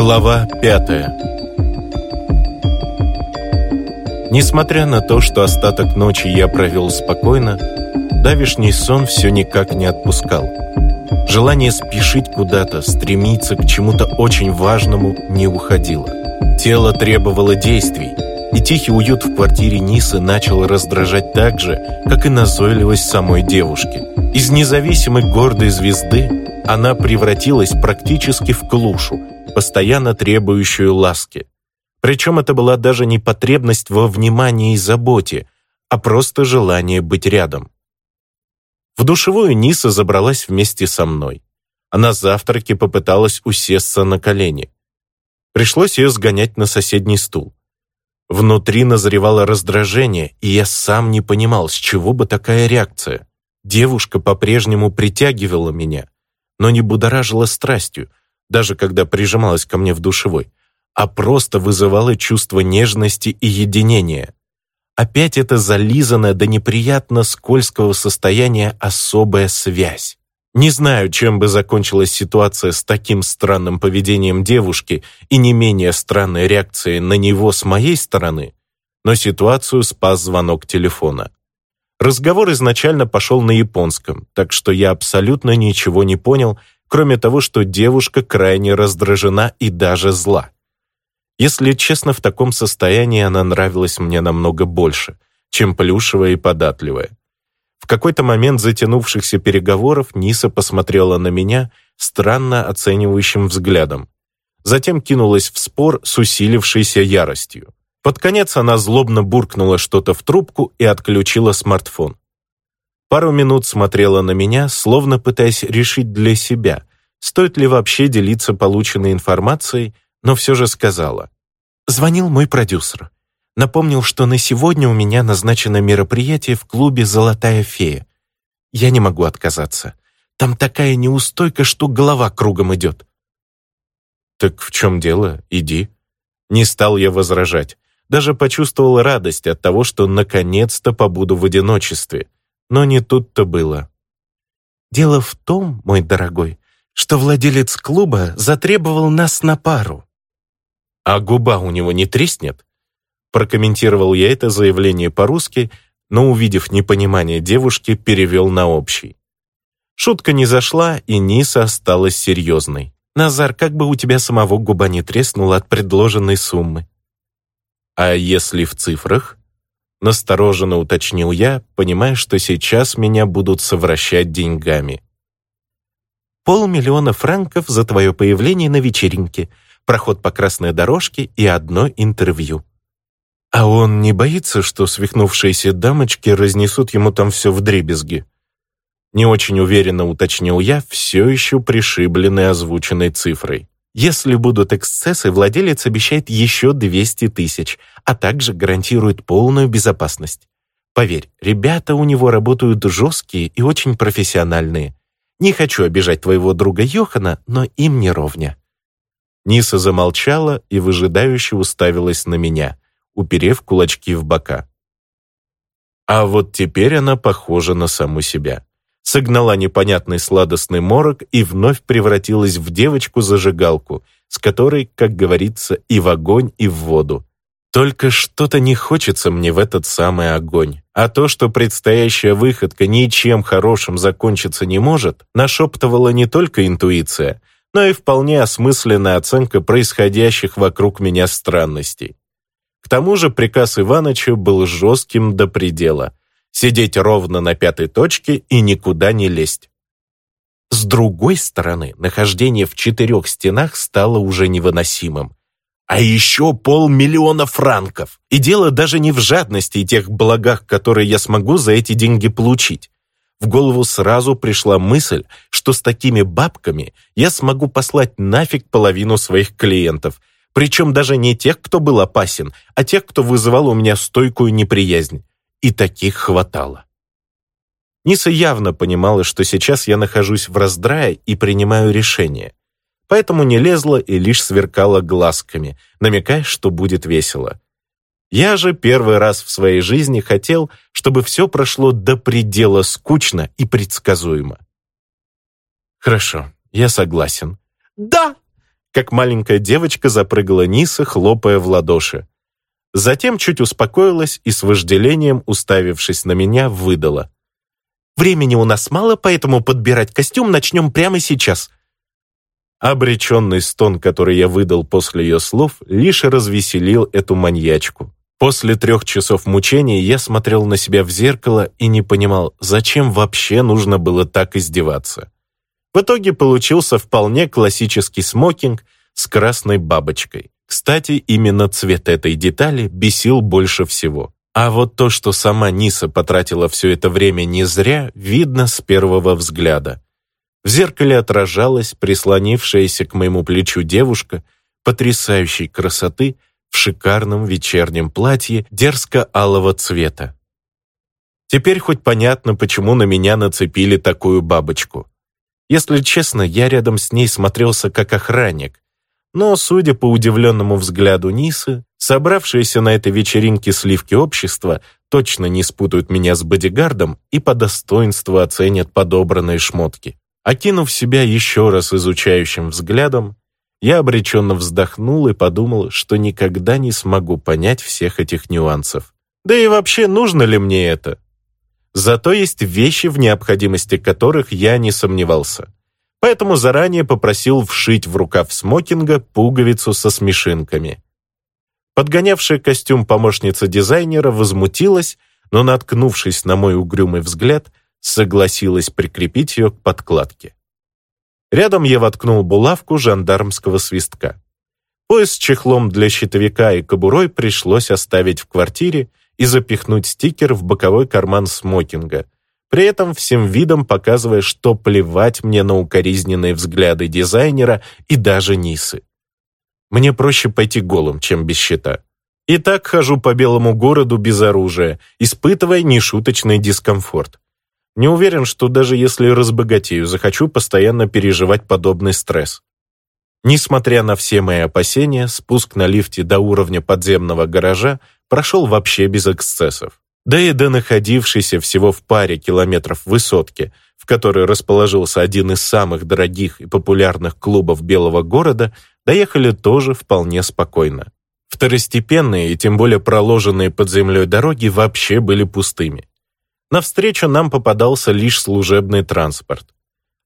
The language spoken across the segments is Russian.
Глава пятая Несмотря на то, что остаток ночи я провел спокойно, давишний сон все никак не отпускал. Желание спешить куда-то, стремиться к чему-то очень важному не уходило. Тело требовало действий, и тихий уют в квартире Нисы начал раздражать так же, как и назойливость самой девушки. Из независимой гордой звезды она превратилась практически в клушу, постоянно требующую ласки. Причем это была даже не потребность во внимании и заботе, а просто желание быть рядом. В душевую Ниса забралась вместе со мной. Она завтраки попыталась усесться на колени. Пришлось ее сгонять на соседний стул. Внутри назревало раздражение, и я сам не понимал, с чего бы такая реакция. Девушка по-прежнему притягивала меня, но не будоражила страстью, даже когда прижималась ко мне в душевой, а просто вызывала чувство нежности и единения. Опять это зализанное до неприятно скользкого состояния особая связь. Не знаю, чем бы закончилась ситуация с таким странным поведением девушки и не менее странной реакцией на него с моей стороны, но ситуацию спас звонок телефона. Разговор изначально пошел на японском, так что я абсолютно ничего не понял, кроме того, что девушка крайне раздражена и даже зла. Если честно, в таком состоянии она нравилась мне намного больше, чем плюшевая и податливая. В какой-то момент затянувшихся переговоров Ниса посмотрела на меня странно оценивающим взглядом. Затем кинулась в спор с усилившейся яростью. Под конец она злобно буркнула что-то в трубку и отключила смартфон. Пару минут смотрела на меня, словно пытаясь решить для себя, стоит ли вообще делиться полученной информацией, но все же сказала. Звонил мой продюсер. Напомнил, что на сегодня у меня назначено мероприятие в клубе «Золотая фея». Я не могу отказаться. Там такая неустойка, что голова кругом идет. «Так в чем дело? Иди». Не стал я возражать. Даже почувствовал радость от того, что наконец-то побуду в одиночестве. Но не тут-то было. «Дело в том, мой дорогой, что владелец клуба затребовал нас на пару». «А губа у него не треснет?» Прокомментировал я это заявление по-русски, но, увидев непонимание девушки, перевел на общий. Шутка не зашла, и Ниса осталась серьезной. «Назар, как бы у тебя самого губа не треснула от предложенной суммы?» «А если в цифрах?» Настороженно уточнил я, понимая, что сейчас меня будут совращать деньгами. «Полмиллиона франков за твое появление на вечеринке, проход по красной дорожке и одно интервью», а он не боится, что свихнувшиеся дамочки разнесут ему там все вдребезги? Не очень уверенно уточнил я, все еще пришибленный озвученной цифрой. Если будут эксцессы, владелец обещает еще 200 тысяч, а также гарантирует полную безопасность. Поверь, ребята у него работают жесткие и очень профессиональные. Не хочу обижать твоего друга Йохана, но им не ровня». Ниса замолчала и выжидающе уставилась на меня уперев кулачки в бока. А вот теперь она похожа на саму себя. Согнала непонятный сладостный морок и вновь превратилась в девочку-зажигалку, с которой, как говорится, и в огонь, и в воду. Только что-то не хочется мне в этот самый огонь. А то, что предстоящая выходка ничем хорошим закончиться не может, нашептывала не только интуиция, но и вполне осмысленная оценка происходящих вокруг меня странностей. К тому же приказ Иваныча был жестким до предела – сидеть ровно на пятой точке и никуда не лезть. С другой стороны, нахождение в четырех стенах стало уже невыносимым. А еще полмиллиона франков. И дело даже не в жадности и тех благах, которые я смогу за эти деньги получить. В голову сразу пришла мысль, что с такими бабками я смогу послать нафиг половину своих клиентов причем даже не тех, кто был опасен, а тех, кто вызывал у меня стойкую неприязнь. И таких хватало. Ниса явно понимала, что сейчас я нахожусь в раздрае и принимаю решение. Поэтому не лезла и лишь сверкала глазками, намекая, что будет весело. Я же первый раз в своей жизни хотел, чтобы все прошло до предела скучно и предсказуемо. «Хорошо, я согласен». «Да!» как маленькая девочка запрыгала Ниса, хлопая в ладоши. Затем чуть успокоилась и с вожделением, уставившись на меня, выдала. «Времени у нас мало, поэтому подбирать костюм начнем прямо сейчас». Обреченный стон, который я выдал после ее слов, лишь развеселил эту маньячку. После трех часов мучений я смотрел на себя в зеркало и не понимал, зачем вообще нужно было так издеваться. В итоге получился вполне классический смокинг с красной бабочкой. Кстати, именно цвет этой детали бесил больше всего. А вот то, что сама Ниса потратила все это время не зря, видно с первого взгляда. В зеркале отражалась прислонившаяся к моему плечу девушка потрясающей красоты в шикарном вечернем платье дерзко-алого цвета. Теперь хоть понятно, почему на меня нацепили такую бабочку. Если честно, я рядом с ней смотрелся как охранник, но, судя по удивленному взгляду Нисы, собравшиеся на этой вечеринке сливки общества точно не спутают меня с бодигардом и по достоинству оценят подобранные шмотки. Окинув себя еще раз изучающим взглядом, я обреченно вздохнул и подумал, что никогда не смогу понять всех этих нюансов. Да и вообще, нужно ли мне это? Зато есть вещи, в необходимости которых я не сомневался поэтому заранее попросил вшить в рукав смокинга пуговицу со смешинками. Подгонявшая костюм помощница дизайнера возмутилась, но, наткнувшись на мой угрюмый взгляд, согласилась прикрепить ее к подкладке. Рядом я воткнул булавку жандармского свистка. Пояс с чехлом для щитовика и кобурой пришлось оставить в квартире и запихнуть стикер в боковой карман смокинга – при этом всем видом показывая, что плевать мне на укоризненные взгляды дизайнера и даже Нисы. Мне проще пойти голым, чем без щита. И так хожу по белому городу без оружия, испытывая нешуточный дискомфорт. Не уверен, что даже если разбогатею, захочу постоянно переживать подобный стресс. Несмотря на все мои опасения, спуск на лифте до уровня подземного гаража прошел вообще без эксцессов да и до находившейся всего в паре километров высотки, в которой расположился один из самых дорогих и популярных клубов Белого города, доехали тоже вполне спокойно. Второстепенные и тем более проложенные под землей дороги вообще были пустыми. Навстречу нам попадался лишь служебный транспорт.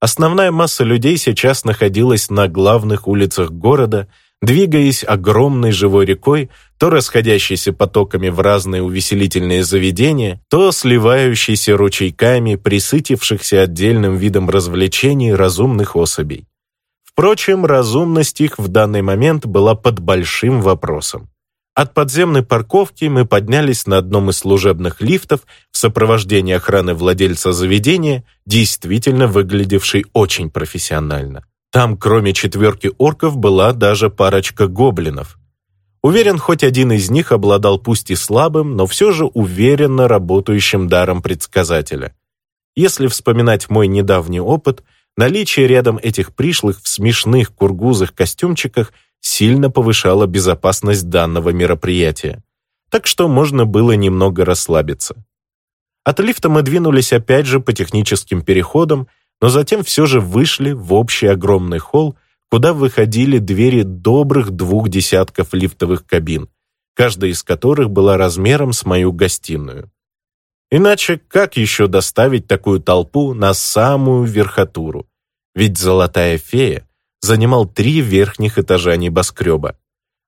Основная масса людей сейчас находилась на главных улицах города – двигаясь огромной живой рекой, то расходящейся потоками в разные увеселительные заведения, то сливающейся ручейками присытившихся отдельным видом развлечений разумных особей. Впрочем, разумность их в данный момент была под большим вопросом. От подземной парковки мы поднялись на одном из служебных лифтов в сопровождении охраны владельца заведения, действительно выглядевшей очень профессионально. Там, кроме четверки орков, была даже парочка гоблинов. Уверен, хоть один из них обладал пусть и слабым, но все же уверенно работающим даром предсказателя. Если вспоминать мой недавний опыт, наличие рядом этих пришлых в смешных кургузах-костюмчиках сильно повышало безопасность данного мероприятия. Так что можно было немного расслабиться. От лифта мы двинулись опять же по техническим переходам, но затем все же вышли в общий огромный холл, куда выходили двери добрых двух десятков лифтовых кабин, каждая из которых была размером с мою гостиную. Иначе как еще доставить такую толпу на самую верхотуру? Ведь золотая фея занимал три верхних этажа небоскреба.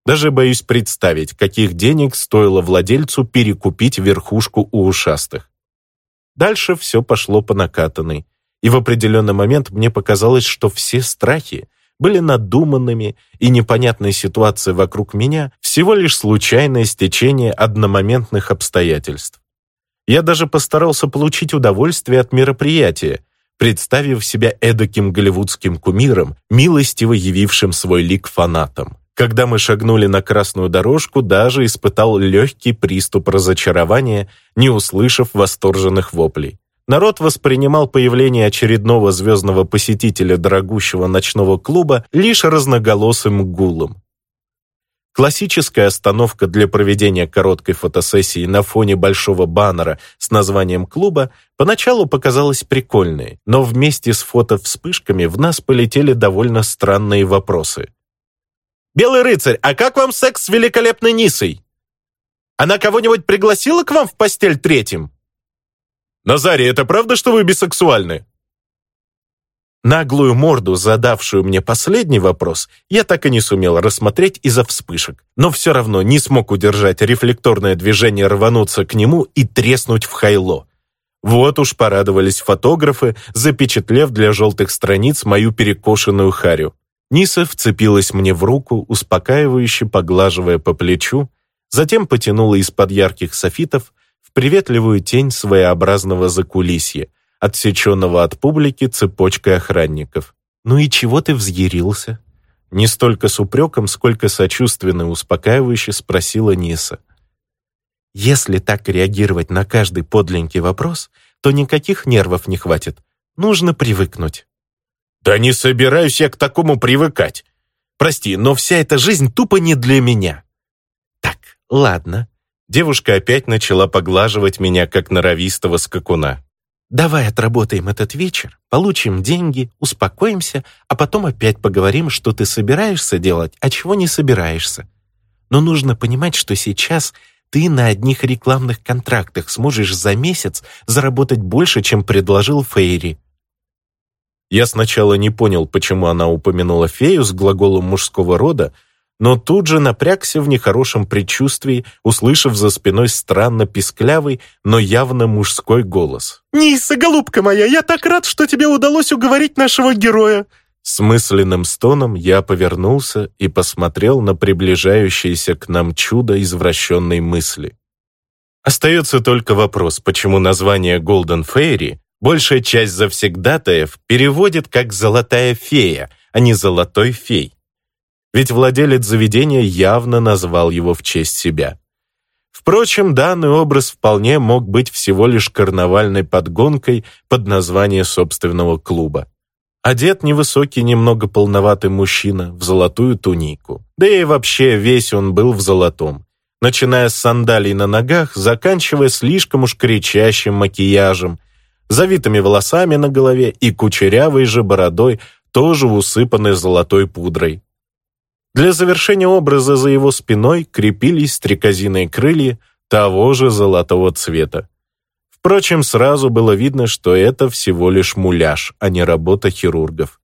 Даже боюсь представить, каких денег стоило владельцу перекупить верхушку у ушастых. Дальше все пошло по накатанной и в определенный момент мне показалось, что все страхи были надуманными, и непонятная ситуация вокруг меня всего лишь случайное стечение одномоментных обстоятельств. Я даже постарался получить удовольствие от мероприятия, представив себя эдаким голливудским кумиром, милостиво явившим свой лик фанатам. Когда мы шагнули на красную дорожку, даже испытал легкий приступ разочарования, не услышав восторженных воплей народ воспринимал появление очередного звездного посетителя дорогущего ночного клуба лишь разноголосым гулом. Классическая остановка для проведения короткой фотосессии на фоне большого баннера с названием клуба поначалу показалась прикольной, но вместе с фото-вспышками в нас полетели довольно странные вопросы. «Белый рыцарь, а как вам секс с великолепной Нисой? Она кого-нибудь пригласила к вам в постель третьим?» «Назарий, это правда, что вы бисексуальны?» Наглую морду, задавшую мне последний вопрос, я так и не сумел рассмотреть из-за вспышек, но все равно не смог удержать рефлекторное движение рвануться к нему и треснуть в хайло. Вот уж порадовались фотографы, запечатлев для желтых страниц мою перекошенную харю. Ниса вцепилась мне в руку, успокаивающе поглаживая по плечу, затем потянула из-под ярких софитов в приветливую тень своеобразного закулисья, отсеченного от публики цепочкой охранников. «Ну и чего ты взъярился?» Не столько с упреком, сколько сочувственно и успокаивающе спросила Ниса. «Если так реагировать на каждый подленький вопрос, то никаких нервов не хватит. Нужно привыкнуть». «Да не собираюсь я к такому привыкать. Прости, но вся эта жизнь тупо не для меня». «Так, ладно». Девушка опять начала поглаживать меня, как норовистого скакуна. Давай отработаем этот вечер, получим деньги, успокоимся, а потом опять поговорим, что ты собираешься делать, а чего не собираешься. Но нужно понимать, что сейчас ты на одних рекламных контрактах сможешь за месяц заработать больше, чем предложил Фейри. Я сначала не понял, почему она упомянула фею с глаголом мужского рода, но тут же напрягся в нехорошем предчувствии, услышав за спиной странно писклявый, но явно мужской голос. «Ниса, голубка моя, я так рад, что тебе удалось уговорить нашего героя!» С мысленным стоном я повернулся и посмотрел на приближающееся к нам чудо извращенной мысли. Остается только вопрос, почему название Golden Fairy большая часть завсегдатаев переводит как «золотая фея», а не «золотой фей» ведь владелец заведения явно назвал его в честь себя. Впрочем, данный образ вполне мог быть всего лишь карнавальной подгонкой под название собственного клуба. Одет невысокий, немного полноватый мужчина в золотую тунику. Да и вообще весь он был в золотом. Начиная с сандалий на ногах, заканчивая слишком уж кричащим макияжем, завитыми волосами на голове и кучерявой же бородой, тоже усыпанной золотой пудрой. Для завершения образа за его спиной крепились стрекозиные крылья того же золотого цвета. Впрочем, сразу было видно, что это всего лишь муляж, а не работа хирургов.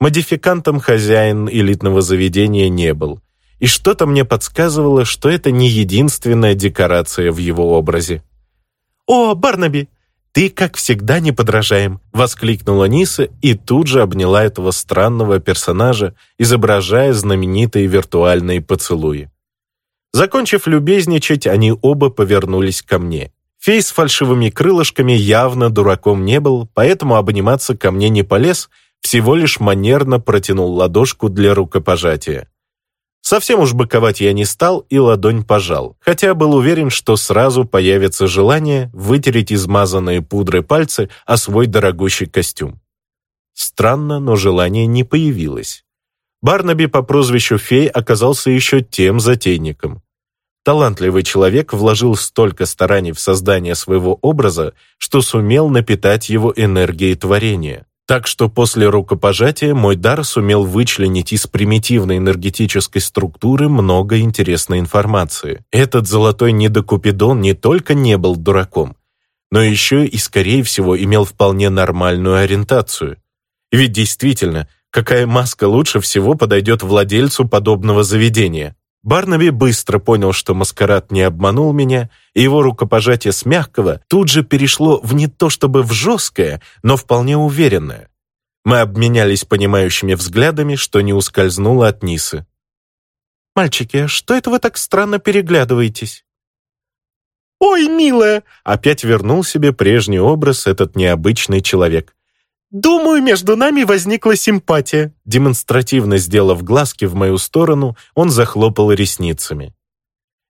Модификантом хозяин элитного заведения не был, и что-то мне подсказывало, что это не единственная декорация в его образе. «О, Барнаби, «Ты, как всегда, не подражаем!» — воскликнула Ниса и тут же обняла этого странного персонажа, изображая знаменитые виртуальные поцелуи. Закончив любезничать, они оба повернулись ко мне. Фей с фальшивыми крылышками явно дураком не был, поэтому обниматься ко мне не полез, всего лишь манерно протянул ладошку для рукопожатия. Совсем уж быковать я не стал и ладонь пожал, хотя был уверен, что сразу появится желание вытереть измазанные пудрой пальцы о свой дорогущий костюм. Странно, но желание не появилось. Барнаби по прозвищу Фей оказался еще тем затейником. Талантливый человек вложил столько стараний в создание своего образа, что сумел напитать его энергией творения. Так что после рукопожатия мой дар сумел вычленить из примитивной энергетической структуры много интересной информации. Этот золотой недокупидон не только не был дураком, но еще и, скорее всего, имел вполне нормальную ориентацию. Ведь действительно, какая маска лучше всего подойдет владельцу подобного заведения? Барнаби быстро понял, что маскарад не обманул меня, и его рукопожатие с мягкого тут же перешло в не то чтобы в жесткое, но вполне уверенное. Мы обменялись понимающими взглядами, что не ускользнуло от Нисы. «Мальчики, а что это вы так странно переглядываетесь?» «Ой, милая!» Опять вернул себе прежний образ этот необычный человек. «Думаю, между нами возникла симпатия». Демонстративно сделав глазки в мою сторону, он захлопал ресницами.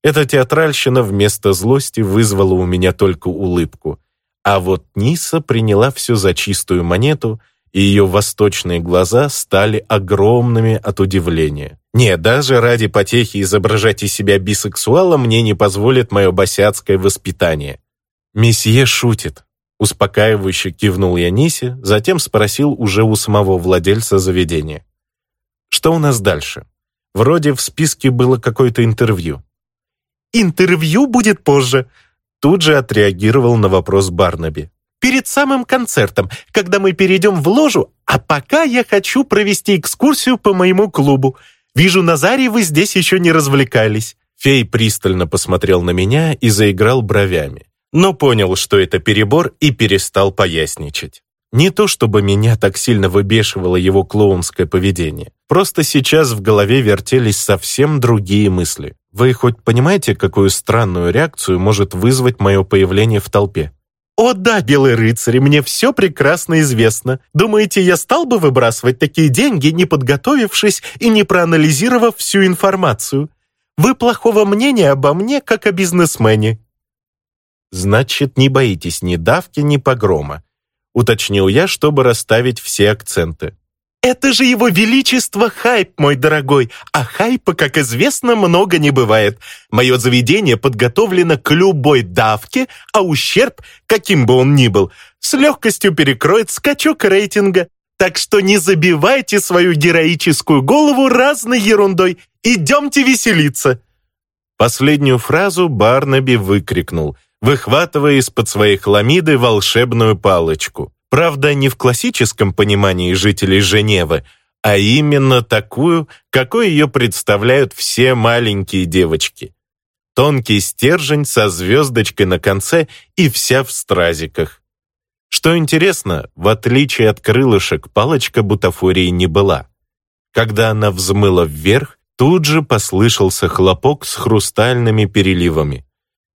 Эта театральщина вместо злости вызвала у меня только улыбку. А вот Ниса приняла все за чистую монету, и ее восточные глаза стали огромными от удивления. Не, даже ради потехи изображать из себя бисексуала мне не позволит мое босяцкое воспитание. Месье шутит. Успокаивающе кивнул я Нисе, затем спросил уже у самого владельца заведения. «Что у нас дальше? Вроде в списке было какое-то интервью. «Интервью будет позже», тут же отреагировал на вопрос Барнаби. «Перед самым концертом, когда мы перейдем в ложу, а пока я хочу провести экскурсию по моему клубу. Вижу, Назарий, вы здесь еще не развлекались». Фей пристально посмотрел на меня и заиграл бровями, но понял, что это перебор, и перестал поясничать. Не то чтобы меня так сильно выбешивало его клоунское поведение. Просто сейчас в голове вертелись совсем другие мысли. Вы хоть понимаете, какую странную реакцию может вызвать мое появление в толпе? «О да, белый рыцарь, мне все прекрасно известно. Думаете, я стал бы выбрасывать такие деньги, не подготовившись и не проанализировав всю информацию? Вы плохого мнения обо мне, как о бизнесмене». «Значит, не боитесь ни давки, ни погрома», уточнил я, чтобы расставить все акценты. «Это же его величество хайп, мой дорогой, а хайпа, как известно, много не бывает. Мое заведение подготовлено к любой давке, а ущерб, каким бы он ни был, с легкостью перекроет скачок рейтинга. Так что не забивайте свою героическую голову разной ерундой. Идемте веселиться!» Последнюю фразу Барнаби выкрикнул, выхватывая из-под своей хламиды волшебную палочку. Правда, не в классическом понимании жителей Женевы, а именно такую, какой ее представляют все маленькие девочки. Тонкий стержень со звездочкой на конце и вся в стразиках. Что интересно, в отличие от крылышек, палочка бутафории не была. Когда она взмыла вверх, тут же послышался хлопок с хрустальными переливами,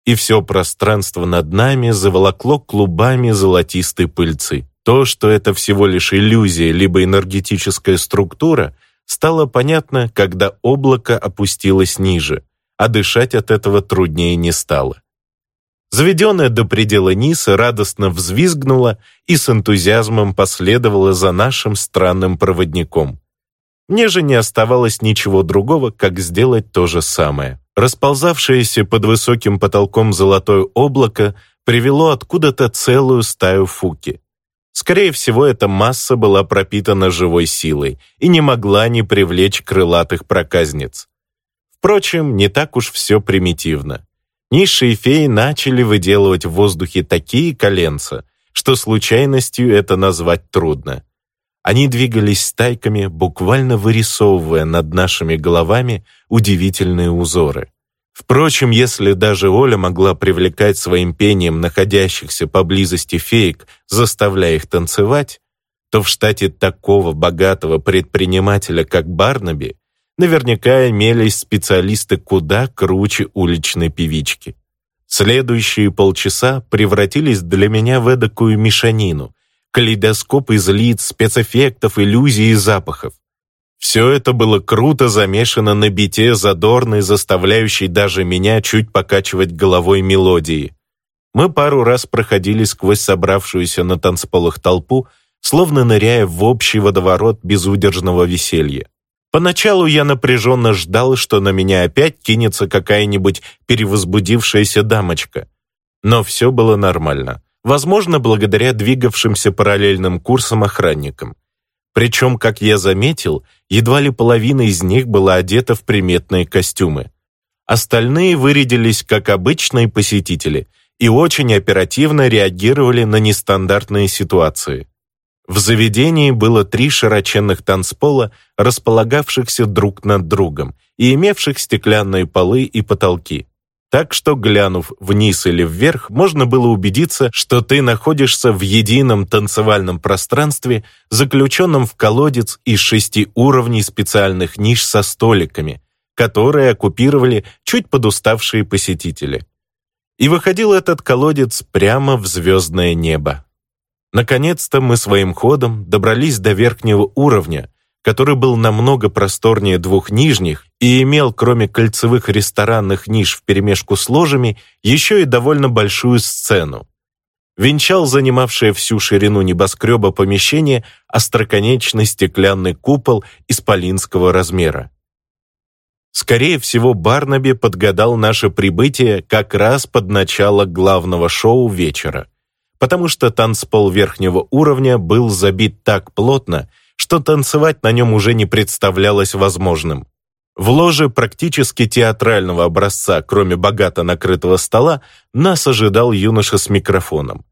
и все пространство над нами заволокло клубами золотистой пыльцы. То, что это всего лишь иллюзия либо энергетическая структура, стало понятно, когда облако опустилось ниже, а дышать от этого труднее не стало. Заведенная до предела Ниса радостно взвизгнула и с энтузиазмом последовала за нашим странным проводником. Мне же не оставалось ничего другого, как сделать то же самое. Расползавшееся под высоким потолком золотое облако привело откуда-то целую стаю фуки. Скорее всего, эта масса была пропитана живой силой и не могла не привлечь крылатых проказниц. Впрочем, не так уж все примитивно. Низшие феи начали выделывать в воздухе такие коленца, что случайностью это назвать трудно. Они двигались стайками, буквально вырисовывая над нашими головами удивительные узоры. Впрочем, если даже Оля могла привлекать своим пением находящихся поблизости феек, заставляя их танцевать, то в штате такого богатого предпринимателя, как Барнаби, наверняка имелись специалисты куда круче уличной певички. Следующие полчаса превратились для меня в эдакую мешанину, калейдоскоп из лиц, спецэффектов, иллюзий и запахов. Все это было круто замешано на бите задорной, заставляющей даже меня чуть покачивать головой мелодии. Мы пару раз проходили сквозь собравшуюся на танцполах толпу, словно ныряя в общий водоворот безудержного веселья. Поначалу я напряженно ждал, что на меня опять кинется какая-нибудь перевозбудившаяся дамочка. Но все было нормально. Возможно, благодаря двигавшимся параллельным курсам охранникам. Причем, как я заметил, едва ли половина из них была одета в приметные костюмы. Остальные вырядились как обычные посетители и очень оперативно реагировали на нестандартные ситуации. В заведении было три широченных танцпола, располагавшихся друг над другом и имевших стеклянные полы и потолки. Так что, глянув вниз или вверх, можно было убедиться, что ты находишься в едином танцевальном пространстве, заключенном в колодец из шести уровней специальных ниш со столиками, которые оккупировали чуть подуставшие посетители. И выходил этот колодец прямо в звездное небо. Наконец-то мы своим ходом добрались до верхнего уровня, который был намного просторнее двух нижних и имел, кроме кольцевых ресторанных ниш вперемешку с ложами, еще и довольно большую сцену. Венчал занимавшее всю ширину небоскреба помещение остроконечный стеклянный купол исполинского размера. Скорее всего, Барнаби подгадал наше прибытие как раз под начало главного шоу вечера потому что танцпол верхнего уровня был забит так плотно, что танцевать на нем уже не представлялось возможным. В ложе практически театрального образца, кроме богато накрытого стола, нас ожидал юноша с микрофоном.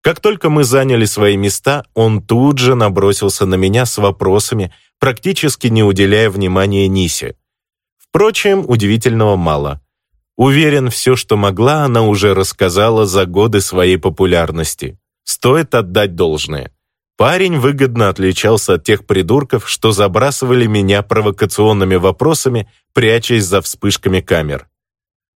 Как только мы заняли свои места, он тут же набросился на меня с вопросами, практически не уделяя внимания Нисе. Впрочем, удивительного мало. Уверен, все, что могла, она уже рассказала за годы своей популярности. Стоит отдать должное. Парень выгодно отличался от тех придурков, что забрасывали меня провокационными вопросами, прячась за вспышками камер.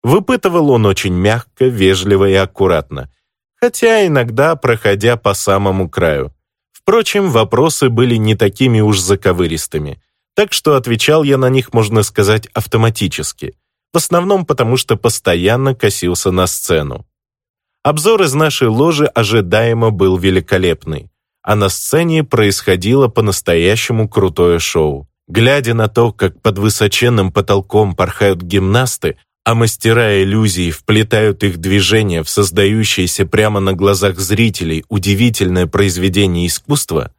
Выпытывал он очень мягко, вежливо и аккуратно, хотя иногда проходя по самому краю. Впрочем, вопросы были не такими уж заковыристыми, так что отвечал я на них, можно сказать, автоматически, в основном потому, что постоянно косился на сцену. Обзор из нашей ложи ожидаемо был великолепный, а на сцене происходило по-настоящему крутое шоу. Глядя на то, как под высоченным потолком порхают гимнасты, а мастера иллюзий вплетают их движения в создающееся прямо на глазах зрителей удивительное произведение искусства,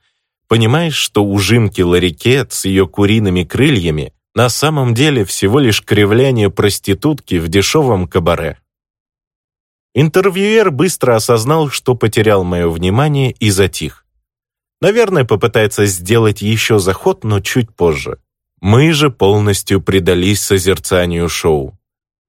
понимаешь, что ужимки Ларикет с ее куриными крыльями на самом деле всего лишь кривляние проститутки в дешевом кабаре. Интервьюер быстро осознал, что потерял мое внимание и затих. Наверное, попытается сделать еще заход, но чуть позже. Мы же полностью предались созерцанию шоу.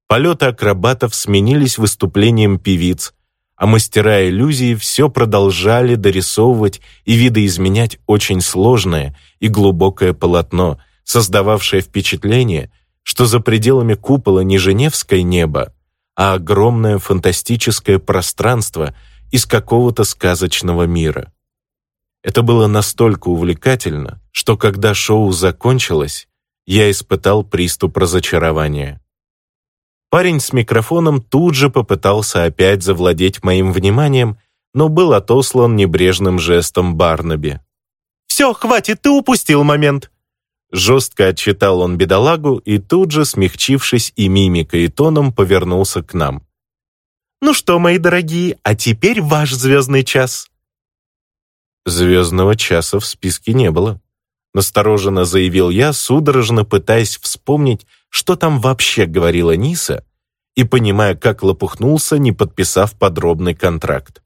Полеты акробатов сменились выступлением певиц, а мастера иллюзии все продолжали дорисовывать и видоизменять очень сложное и глубокое полотно, создававшее впечатление, что за пределами купола не Женевское небо, а огромное фантастическое пространство из какого-то сказочного мира. Это было настолько увлекательно, что когда шоу закончилось, я испытал приступ разочарования. Парень с микрофоном тут же попытался опять завладеть моим вниманием, но был отослан небрежным жестом Барнаби. «Все, хватит, ты упустил момент!» Жестко отчитал он бедолагу и тут же, смягчившись и мимикой, и тоном, повернулся к нам. «Ну что, мои дорогие, а теперь ваш звездный час!» Звездного часа в списке не было. Настороженно заявил я, судорожно пытаясь вспомнить, что там вообще говорила Ниса, и понимая, как лопухнулся, не подписав подробный контракт.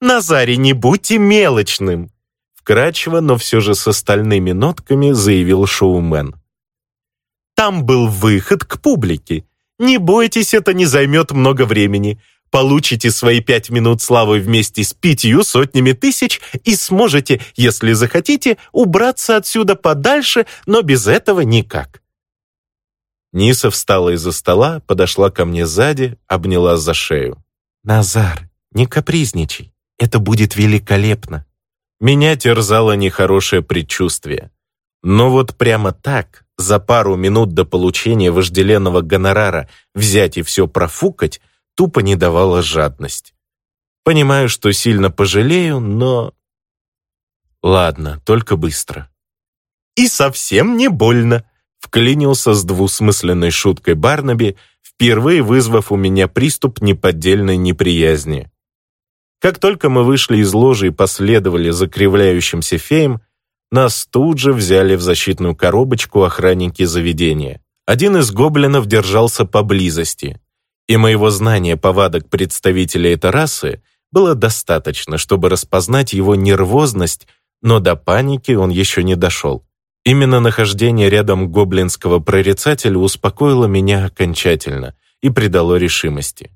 «Назарий, не будьте мелочным!» Вкрадчиво, но все же с остальными нотками заявил шоумен. «Там был выход к публике. Не бойтесь, это не займет много времени. Получите свои пять минут славы вместе с пятью сотнями тысяч и сможете, если захотите, убраться отсюда подальше, но без этого никак. Ниса встала из-за стола, подошла ко мне сзади, обняла за шею. «Назар, не капризничай, это будет великолепно». Меня терзало нехорошее предчувствие. Но вот прямо так, за пару минут до получения вожделенного гонорара взять и все профукать, тупо не давала жадность. Понимаю, что сильно пожалею, но... Ладно, только быстро. «И совсем не больно», вклинился с двусмысленной шуткой Барнаби, впервые вызвав у меня приступ неподдельной неприязни. Как только мы вышли из ложи и последовали за кривляющимся феем, нас тут же взяли в защитную коробочку охранники заведения. Один из гоблинов держался поблизости, и моего знания повадок представителей этой расы было достаточно, чтобы распознать его нервозность, но до паники он еще не дошел. Именно нахождение рядом гоблинского прорицателя успокоило меня окончательно и придало решимости.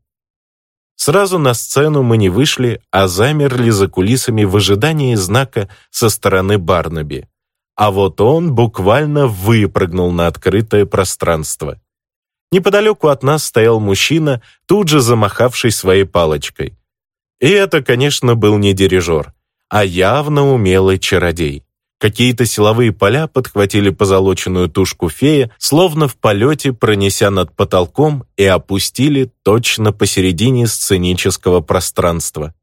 Сразу на сцену мы не вышли, а замерли за кулисами в ожидании знака со стороны Барнаби. А вот он буквально выпрыгнул на открытое пространство. Неподалеку от нас стоял мужчина, тут же замахавший своей палочкой. И это, конечно, был не дирижер, а явно умелый чародей. Какие-то силовые поля подхватили позолоченную тушку фея, словно в полете пронеся над потолком и опустили точно посередине сценического пространства.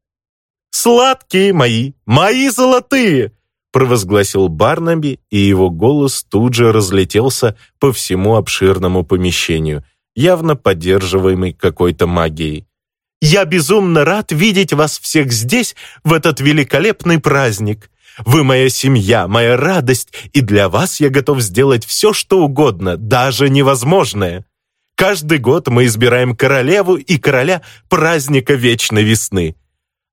«Сладкие мои! Мои золотые!» Провозгласил Барнаби, и его голос тут же разлетелся по всему обширному помещению, явно поддерживаемый какой-то магией. «Я безумно рад видеть вас всех здесь в этот великолепный праздник. Вы моя семья, моя радость, и для вас я готов сделать все, что угодно, даже невозможное. Каждый год мы избираем королеву и короля праздника вечной весны.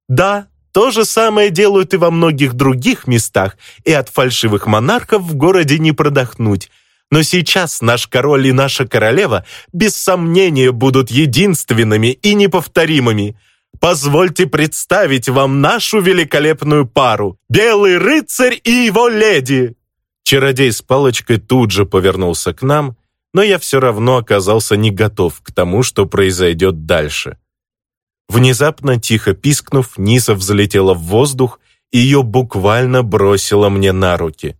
Да, то же самое делают и во многих других местах, и от фальшивых монархов в городе не продохнуть. Но сейчас наш король и наша королева без сомнения будут единственными и неповторимыми – Позвольте представить вам нашу великолепную пару. Белый рыцарь и его леди!» Чародей с палочкой тут же повернулся к нам, но я все равно оказался не готов к тому, что произойдет дальше. Внезапно, тихо пискнув, Ниса взлетела в воздух, и ее буквально бросило мне на руки.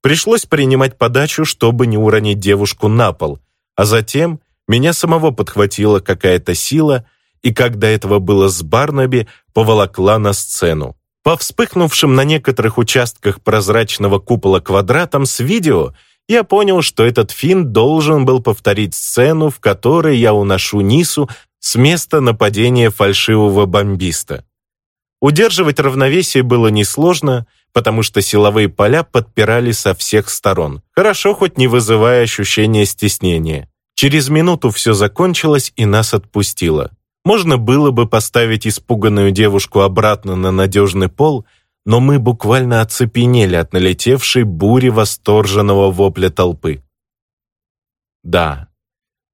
Пришлось принимать подачу, чтобы не уронить девушку на пол, а затем меня самого подхватила какая-то сила — и, до этого было с Барнаби, поволокла на сцену. По вспыхнувшим на некоторых участках прозрачного купола квадратам с видео я понял, что этот фин должен был повторить сцену, в которой я уношу Нису с места нападения фальшивого бомбиста. Удерживать равновесие было несложно, потому что силовые поля подпирали со всех сторон, хорошо хоть не вызывая ощущения стеснения. Через минуту все закончилось и нас отпустило. Можно было бы поставить испуганную девушку обратно на надежный пол, но мы буквально оцепенели от налетевшей бури восторженного вопля толпы. Да,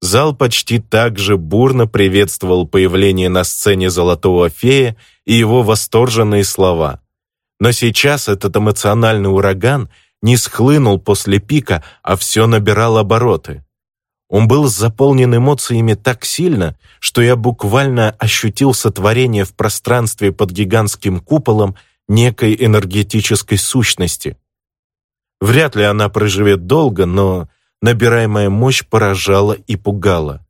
зал почти так же бурно приветствовал появление на сцене Золотого Фея и его восторженные слова. Но сейчас этот эмоциональный ураган не схлынул после пика, а все набирал обороты. Он был заполнен эмоциями так сильно, что я буквально ощутил сотворение в пространстве под гигантским куполом некой энергетической сущности. Вряд ли она проживет долго, но набираемая мощь поражала и пугала.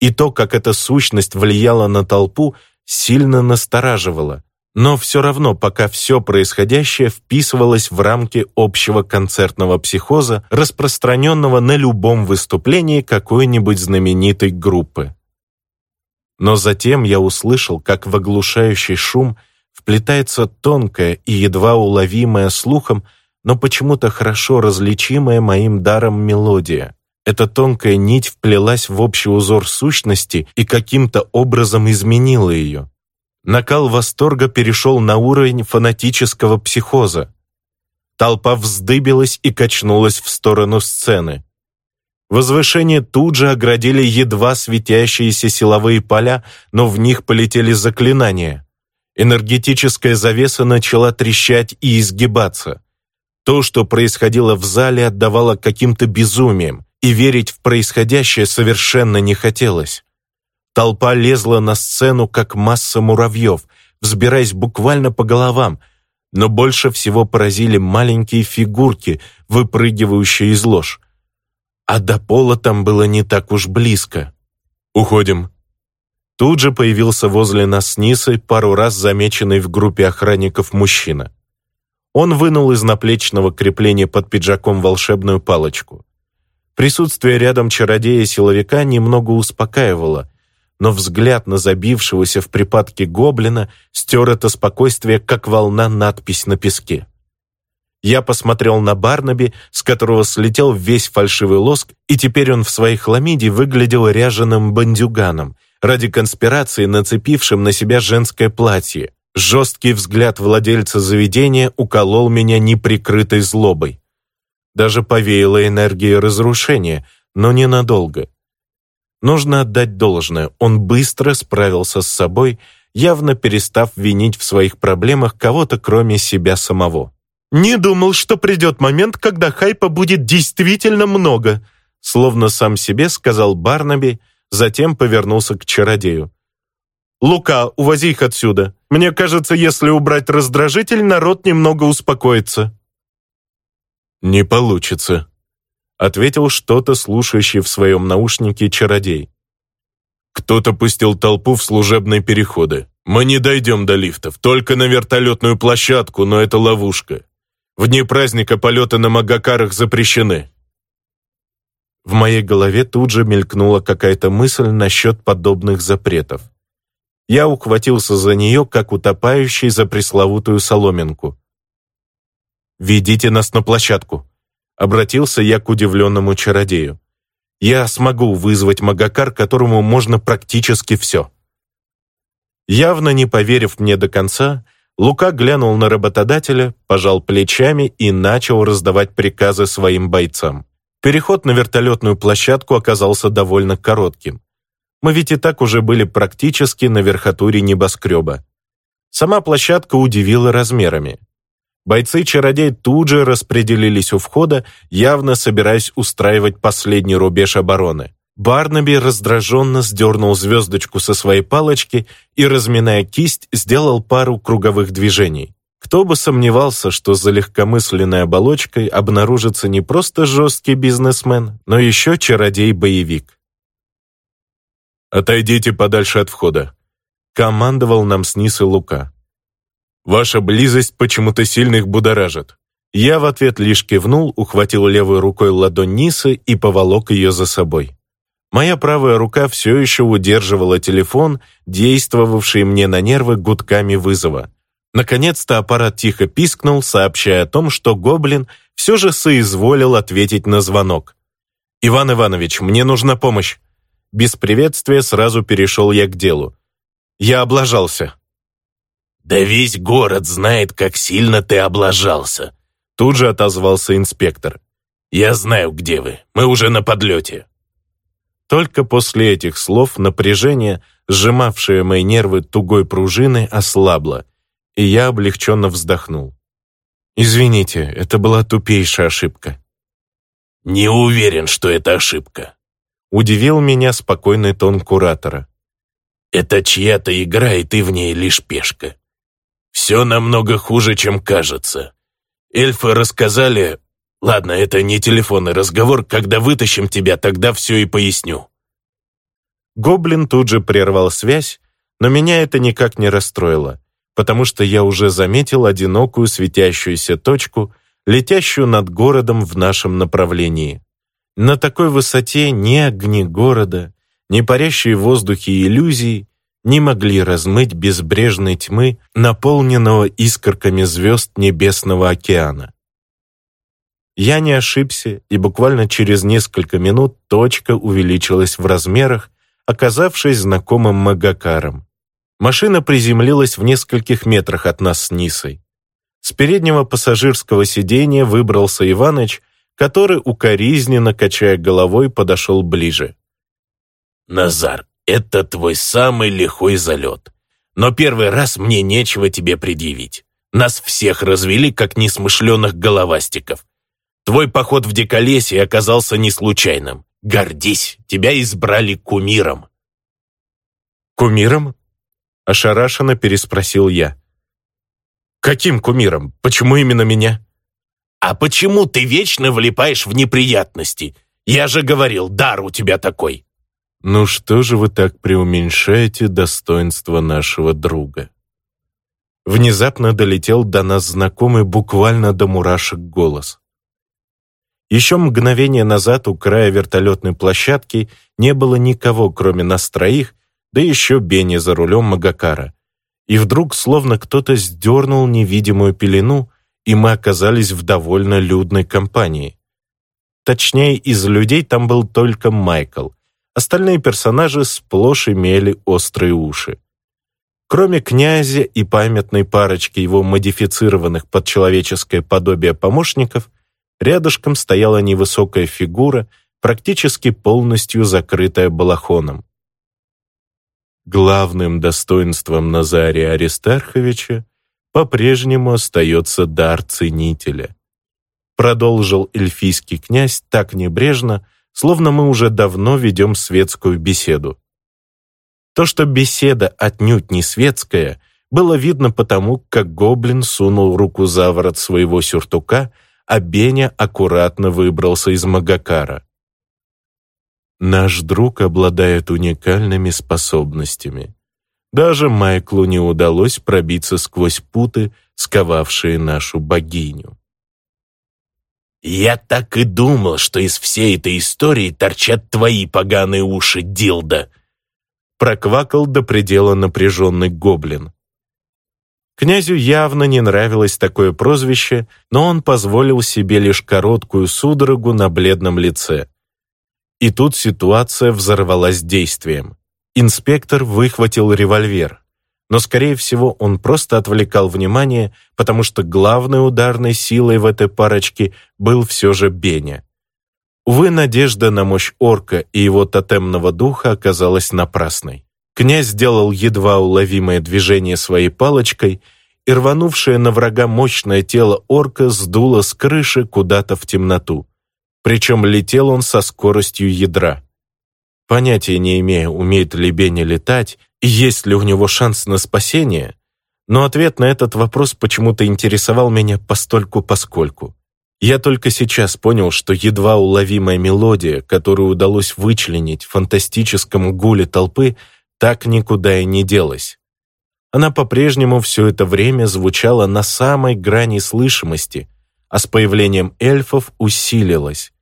И то, как эта сущность влияла на толпу, сильно настораживало но все равно пока все происходящее вписывалось в рамки общего концертного психоза, распространенного на любом выступлении какой-нибудь знаменитой группы. Но затем я услышал, как в оглушающий шум вплетается тонкая и едва уловимая слухом, но почему-то хорошо различимая моим даром мелодия. Эта тонкая нить вплелась в общий узор сущности и каким-то образом изменила ее. Накал восторга перешел на уровень фанатического психоза. Толпа вздыбилась и качнулась в сторону сцены. Возвышение тут же оградили едва светящиеся силовые поля, но в них полетели заклинания. Энергетическая завеса начала трещать и изгибаться. То, что происходило в зале, отдавало каким-то безумием, и верить в происходящее совершенно не хотелось. Толпа лезла на сцену, как масса муравьев, взбираясь буквально по головам, но больше всего поразили маленькие фигурки, выпрыгивающие из лож. А до пола там было не так уж близко. «Уходим». Тут же появился возле нас с Нисой пару раз замеченный в группе охранников мужчина. Он вынул из наплечного крепления под пиджаком волшебную палочку. Присутствие рядом чародея-силовика немного успокаивало, но взгляд на забившегося в припадке гоблина стер это спокойствие, как волна надпись на песке. Я посмотрел на Барнаби, с которого слетел весь фальшивый лоск, и теперь он в своей хламиде выглядел ряженым бандюганом, ради конспирации нацепившим на себя женское платье. Жесткий взгляд владельца заведения уколол меня неприкрытой злобой. Даже повеяло энергией разрушения, но ненадолго. Нужно отдать должное, он быстро справился с собой, явно перестав винить в своих проблемах кого-то кроме себя самого. «Не думал, что придет момент, когда хайпа будет действительно много», словно сам себе сказал Барнаби, затем повернулся к чародею. «Лука, увози их отсюда. Мне кажется, если убрать раздражитель, народ немного успокоится». «Не получится», ответил что-то слушающий в своем наушнике чародей. Кто-то пустил толпу в служебные переходы. Мы не дойдем до лифтов, только на вертолетную площадку, но это ловушка. В дни праздника полеты на магакарах запрещены. В моей голове тут же мелькнула какая-то мысль насчет подобных запретов. Я ухватился за нее, как утопающий за пресловутую соломинку. «Ведите нас на площадку», — обратился я к удивленному чародею. «Я смогу вызвать Магакар, которому можно практически все». Явно не поверив мне до конца, Лука глянул на работодателя, пожал плечами и начал раздавать приказы своим бойцам. Переход на вертолетную площадку оказался довольно коротким. Мы ведь и так уже были практически на верхотуре небоскреба. Сама площадка удивила размерами. Бойцы-чародей тут же распределились у входа, явно собираясь устраивать последний рубеж обороны. Барнаби раздраженно сдернул звездочку со своей палочки и, разминая кисть, сделал пару круговых движений. Кто бы сомневался, что за легкомысленной оболочкой обнаружится не просто жесткий бизнесмен, но еще чародей-боевик. «Отойдите подальше от входа», — командовал нам снизу Лука. «Ваша близость почему-то сильно их будоражит». Я в ответ лишь кивнул, ухватил левой рукой ладонь Нисы и поволок ее за собой. Моя правая рука все еще удерживала телефон, действовавший мне на нервы гудками вызова. Наконец-то аппарат тихо пискнул, сообщая о том, что гоблин все же соизволил ответить на звонок. «Иван Иванович, мне нужна помощь». Без приветствия сразу перешел я к делу. Я облажался. «Да весь город знает, как сильно ты облажался», тут же отозвался инспектор. «Я знаю, где вы. Мы уже на подлете». Только после этих слов напряжение, сжимавшее мои нервы тугой пружины, ослабло, и я облегченно вздохнул. «Извините, это была тупейшая ошибка». «Не уверен, что это ошибка», — удивил меня спокойный тон куратора. «Это чья-то игра, и ты в ней лишь пешка. Все намного хуже, чем кажется. Эльфы рассказали, Ладно, это не телефонный разговор, когда вытащим тебя, тогда все и поясню». Гоблин тут же прервал связь, но меня это никак не расстроило, потому что я уже заметил одинокую светящуюся точку, летящую над городом в нашем направлении. На такой высоте ни огни города, ни парящие в воздухе иллюзии не могли размыть безбрежной тьмы, наполненного искорками звезд небесного океана. Я не ошибся, и буквально через несколько минут точка увеличилась в размерах, оказавшись знакомым Магакаром. Машина приземлилась в нескольких метрах от нас с Нисой. С переднего пассажирского сиденья выбрался Иваныч, который, укоризненно качая головой, подошел ближе. «Назар, это твой самый лихой залет. Но первый раз мне нечего тебе предъявить. Нас всех развели, как несмышленых головастиков. Твой поход в Диколесье оказался не случайным. Гордись, тебя избрали кумиром». «Кумиром?» — ошарашенно переспросил я. «Каким кумиром? Почему именно меня?» «А почему ты вечно влипаешь в неприятности? Я же говорил, дар у тебя такой». «Ну что же вы так преуменьшаете достоинство нашего друга?» Внезапно долетел до нас знакомый буквально до мурашек голос. Еще мгновение назад у края вертолетной площадки не было никого, кроме нас троих, да еще Бенни за рулем Магакара. И вдруг словно кто-то сдернул невидимую пелену, и мы оказались в довольно людной компании. Точнее, из людей там был только Майкл. Остальные персонажи сплошь имели острые уши. Кроме князя и памятной парочки его модифицированных под человеческое подобие помощников, Рядышком стояла невысокая фигура, практически полностью закрытая балахоном. Главным достоинством Назария Аристарховича по-прежнему остается дар ценителя. Продолжил эльфийский князь так небрежно, словно мы уже давно ведем светскую беседу. То, что беседа отнюдь не светская, было видно потому, как гоблин сунул руку за ворот своего сюртука а Беня аккуратно выбрался из Магакара. Наш друг обладает уникальными способностями. Даже Майклу не удалось пробиться сквозь путы, сковавшие нашу богиню. «Я так и думал, что из всей этой истории торчат твои поганые уши, Дилда!» Проквакал до предела напряженный гоблин. Князю явно не нравилось такое прозвище, но он позволил себе лишь короткую судорогу на бледном лице. И тут ситуация взорвалась действием. Инспектор выхватил револьвер, но, скорее всего, он просто отвлекал внимание, потому что главной ударной силой в этой парочке был все же Беня. Увы, надежда на мощь орка и его тотемного духа оказалась напрасной. Князь сделал едва уловимое движение своей палочкой, и рванувшее на врага мощное тело орка сдуло с крыши куда-то в темноту. Причем летел он со скоростью ядра. Понятия не имея, умеет ли Бенни летать и есть ли у него шанс на спасение, но ответ на этот вопрос почему-то интересовал меня постольку-поскольку. Я только сейчас понял, что едва уловимая мелодия, которую удалось вычленить в фантастическом гуле толпы, так никуда и не делась. Она по-прежнему все это время звучала на самой грани слышимости, а с появлением эльфов усилилась.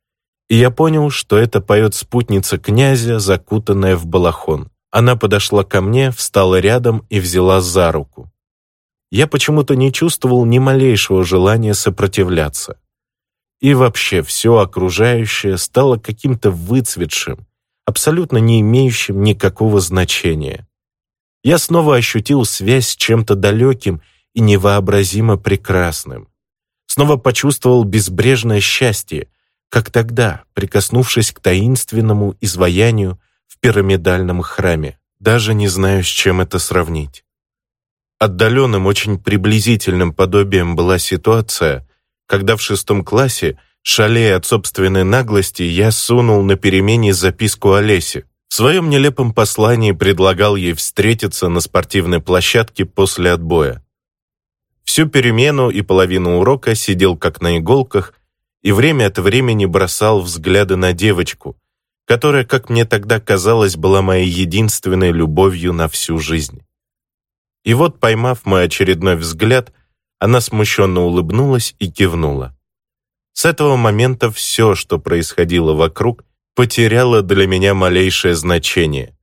И я понял, что это поет спутница князя, закутанная в балахон. Она подошла ко мне, встала рядом и взяла за руку. Я почему-то не чувствовал ни малейшего желания сопротивляться. И вообще все окружающее стало каким-то выцветшим, абсолютно не имеющим никакого значения. Я снова ощутил связь с чем-то далеким и невообразимо прекрасным. Снова почувствовал безбрежное счастье, как тогда, прикоснувшись к таинственному изваянию в пирамидальном храме. Даже не знаю, с чем это сравнить. Отдаленным, очень приблизительным подобием была ситуация, когда в шестом классе Шалея от собственной наглости, я сунул на перемене записку Олесе. В своем нелепом послании предлагал ей встретиться на спортивной площадке после отбоя. Всю перемену и половину урока сидел как на иголках и время от времени бросал взгляды на девочку, которая, как мне тогда казалось, была моей единственной любовью на всю жизнь. И вот, поймав мой очередной взгляд, она смущенно улыбнулась и кивнула. С этого момента все, что происходило вокруг, потеряло для меня малейшее значение.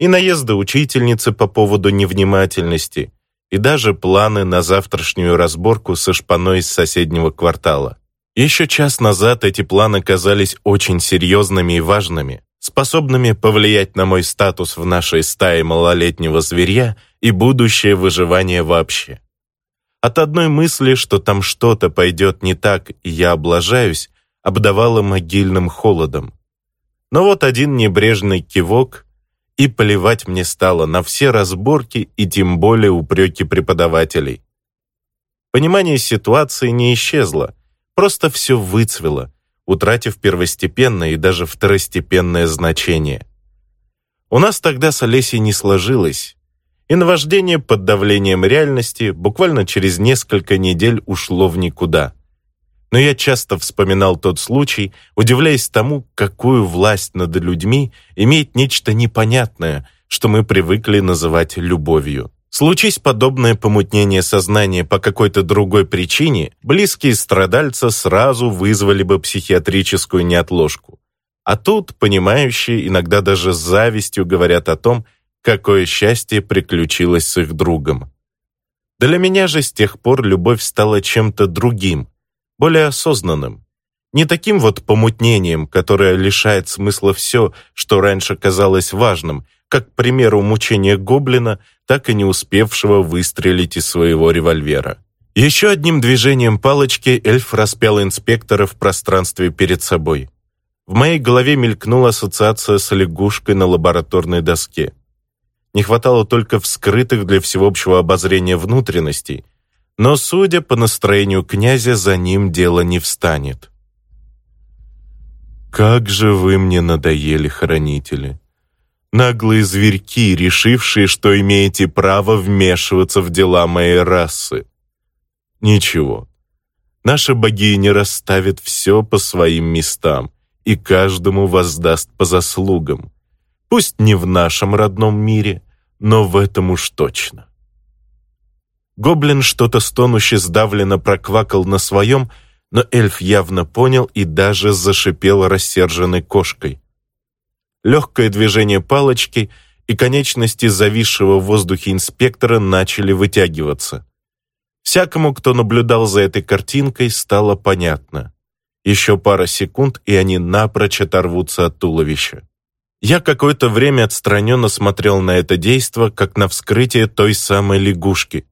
И наезды учительницы по поводу невнимательности, и даже планы на завтрашнюю разборку со шпаной из соседнего квартала. Еще час назад эти планы казались очень серьезными и важными, способными повлиять на мой статус в нашей стае малолетнего зверя и будущее выживание вообще. От одной мысли, что там что-то пойдет не так, и я облажаюсь, обдавало могильным холодом. Но вот один небрежный кивок, и поливать мне стало на все разборки и тем более упреки преподавателей. Понимание ситуации не исчезло, просто все выцвело, утратив первостепенное и даже второстепенное значение. У нас тогда с Олесей не сложилось, и наваждение под давлением реальности буквально через несколько недель ушло в никуда. Но я часто вспоминал тот случай, удивляясь тому, какую власть над людьми имеет нечто непонятное, что мы привыкли называть любовью. Случись подобное помутнение сознания по какой-то другой причине, близкие страдальца сразу вызвали бы психиатрическую неотложку. А тут понимающие иногда даже с завистью говорят о том, какое счастье приключилось с их другом. Для меня же с тех пор любовь стала чем-то другим, более осознанным. Не таким вот помутнением, которое лишает смысла все, что раньше казалось важным, как, к примеру, мучение гоблина, так и не успевшего выстрелить из своего револьвера. Еще одним движением палочки эльф распял инспектора в пространстве перед собой. В моей голове мелькнула ассоциация с лягушкой на лабораторной доске. Не хватало только вскрытых для всеобщего обозрения внутренностей, но, судя по настроению князя, за ним дело не встанет. «Как же вы мне надоели, хранители! Наглые зверьки, решившие, что имеете право вмешиваться в дела моей расы. Ничего, наша богиня расставит все по своим местам и каждому воздаст по заслугам. Пусть не в нашем родном мире, но в этом уж точно. Гоблин что-то стонуще сдавленно проквакал на своем, но эльф явно понял и даже зашипел рассерженной кошкой. Легкое движение палочки и конечности зависшего в воздухе инспектора начали вытягиваться. Всякому, кто наблюдал за этой картинкой, стало понятно. Еще пара секунд, и они напрочь оторвутся от туловища. Я какое-то время отстраненно смотрел на это действо, как на вскрытие той самой лягушки.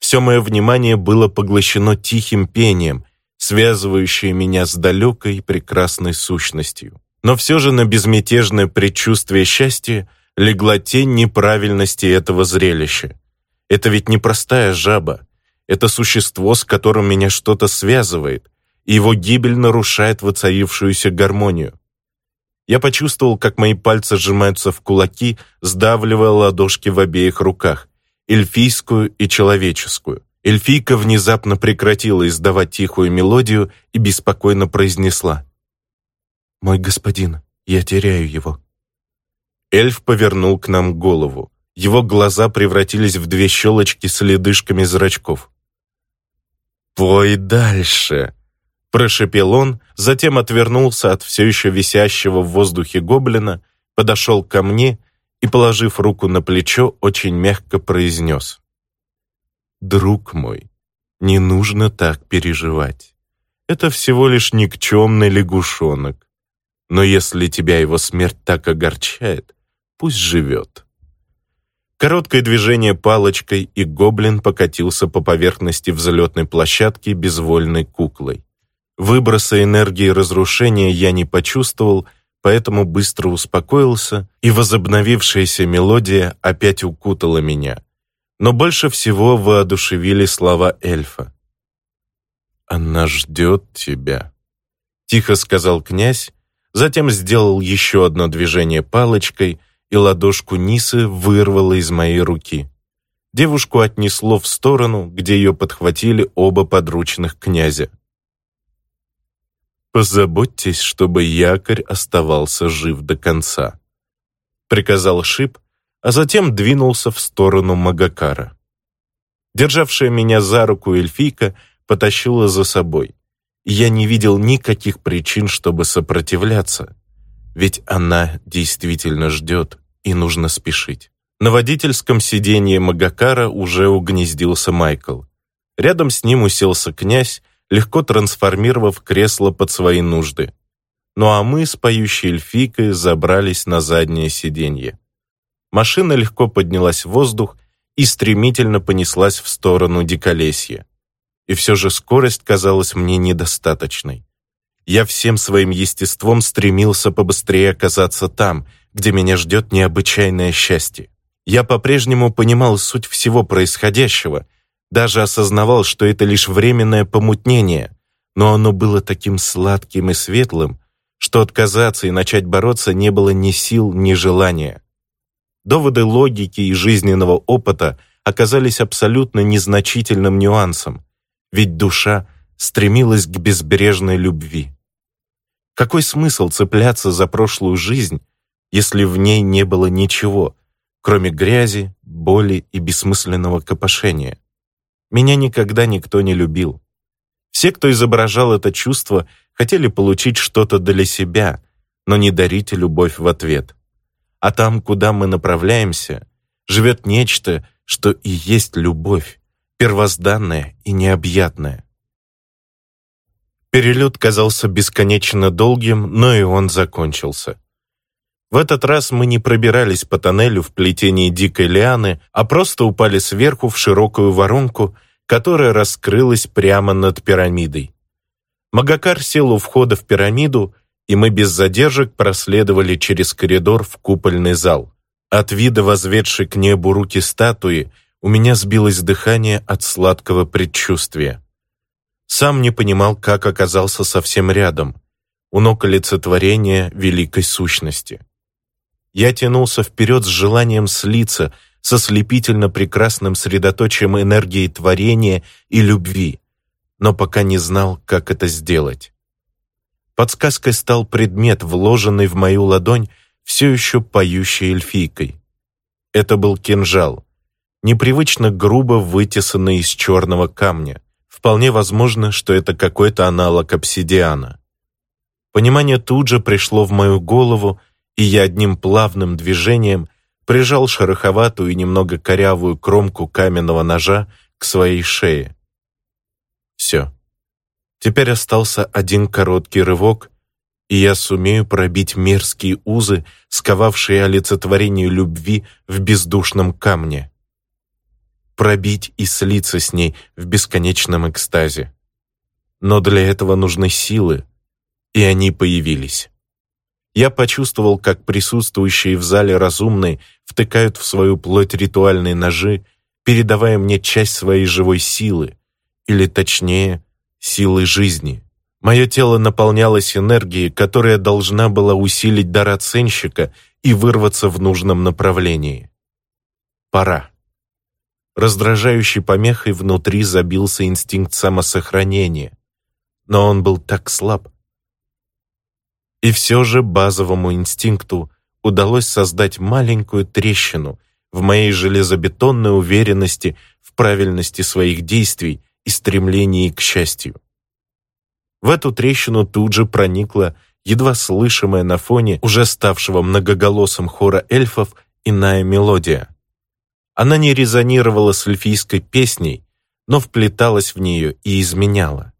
Все мое внимание было поглощено тихим пением, связывающее меня с далекой прекрасной сущностью. Но все же на безмятежное предчувствие счастья легла тень неправильности этого зрелища. Это ведь не простая жаба. Это существо, с которым меня что-то связывает, и его гибель нарушает воцарившуюся гармонию. Я почувствовал, как мои пальцы сжимаются в кулаки, сдавливая ладошки в обеих руках, эльфийскую и человеческую. Эльфийка внезапно прекратила издавать тихую мелодию и беспокойно произнесла. «Мой господин, я теряю его». Эльф повернул к нам голову. Его глаза превратились в две щелочки с ледышками зрачков. «Пой дальше!» – прошепел он, затем отвернулся от все еще висящего в воздухе гоблина, подошел ко мне и, положив руку на плечо, очень мягко произнес. «Друг мой, не нужно так переживать. Это всего лишь никчемный лягушонок. Но если тебя его смерть так огорчает, пусть живет». Короткое движение палочкой, и гоблин покатился по поверхности взлетной площадки безвольной куклой. Выброса энергии разрушения я не почувствовал, поэтому быстро успокоился, и возобновившаяся мелодия опять укутала меня. Но больше всего воодушевили слова эльфа. «Она ждет тебя», — тихо сказал князь, затем сделал еще одно движение палочкой — и ладошку Нисы вырвало из моей руки. Девушку отнесло в сторону, где ее подхватили оба подручных князя. «Позаботьтесь, чтобы якорь оставался жив до конца», — приказал Шип, а затем двинулся в сторону Магакара. Державшая меня за руку эльфийка потащила за собой, я не видел никаких причин, чтобы сопротивляться. Ведь она действительно ждет, и нужно спешить. На водительском сиденье Магакара уже угнездился Майкл. Рядом с ним уселся князь, легко трансформировав кресло под свои нужды. Ну а мы с поющей эльфийкой забрались на заднее сиденье. Машина легко поднялась в воздух и стремительно понеслась в сторону Диколесья. И все же скорость казалась мне недостаточной. Я всем своим естеством стремился побыстрее оказаться там, где меня ждет необычайное счастье. Я по-прежнему понимал суть всего происходящего, даже осознавал, что это лишь временное помутнение, но оно было таким сладким и светлым, что отказаться и начать бороться не было ни сил, ни желания. Доводы логики и жизненного опыта оказались абсолютно незначительным нюансом, ведь душа стремилась к безбрежной любви. Какой смысл цепляться за прошлую жизнь, если в ней не было ничего, кроме грязи, боли и бессмысленного копошения? Меня никогда никто не любил. Все, кто изображал это чувство, хотели получить что-то для себя, но не дарить любовь в ответ. А там, куда мы направляемся, живет нечто, что и есть любовь, первозданная и необъятная. Перелет казался бесконечно долгим, но и он закончился. В этот раз мы не пробирались по тоннелю в плетении дикой лианы, а просто упали сверху в широкую воронку, которая раскрылась прямо над пирамидой. Магакар сел у входа в пирамиду, и мы без задержек проследовали через коридор в купольный зал. От вида возведшей к небу руки статуи у меня сбилось дыхание от сладкого предчувствия. Сам не понимал, как оказался совсем рядом, у ног олицетворения великой сущности. Я тянулся вперед с желанием слиться со слепительно прекрасным средоточием энергии творения и любви, но пока не знал, как это сделать. Подсказкой стал предмет, вложенный в мою ладонь все еще поющей эльфийкой. Это был кинжал, непривычно грубо вытесанный из черного камня. Вполне возможно, что это какой-то аналог обсидиана. Понимание тут же пришло в мою голову, и я одним плавным движением прижал шероховатую и немного корявую кромку каменного ножа к своей шее. Все. Теперь остался один короткий рывок, и я сумею пробить мерзкие узы, сковавшие олицетворение любви в бездушном камне. Пробить и слиться с ней в бесконечном экстазе. Но для этого нужны силы, и они появились. Я почувствовал, как присутствующие в зале разумные втыкают в свою плоть ритуальные ножи, передавая мне часть своей живой силы, или точнее, силы жизни. Мое тело наполнялось энергией, которая должна была усилить дар оценщика и вырваться в нужном направлении. Пора. Раздражающей помехой внутри забился инстинкт самосохранения. Но он был так слаб. И все же базовому инстинкту удалось создать маленькую трещину в моей железобетонной уверенности в правильности своих действий и стремлении к счастью. В эту трещину тут же проникла едва слышимая на фоне уже ставшего многоголосым хора эльфов иная мелодия. Она не резонировала с эльфийской песней, но вплеталась в нее и изменяла.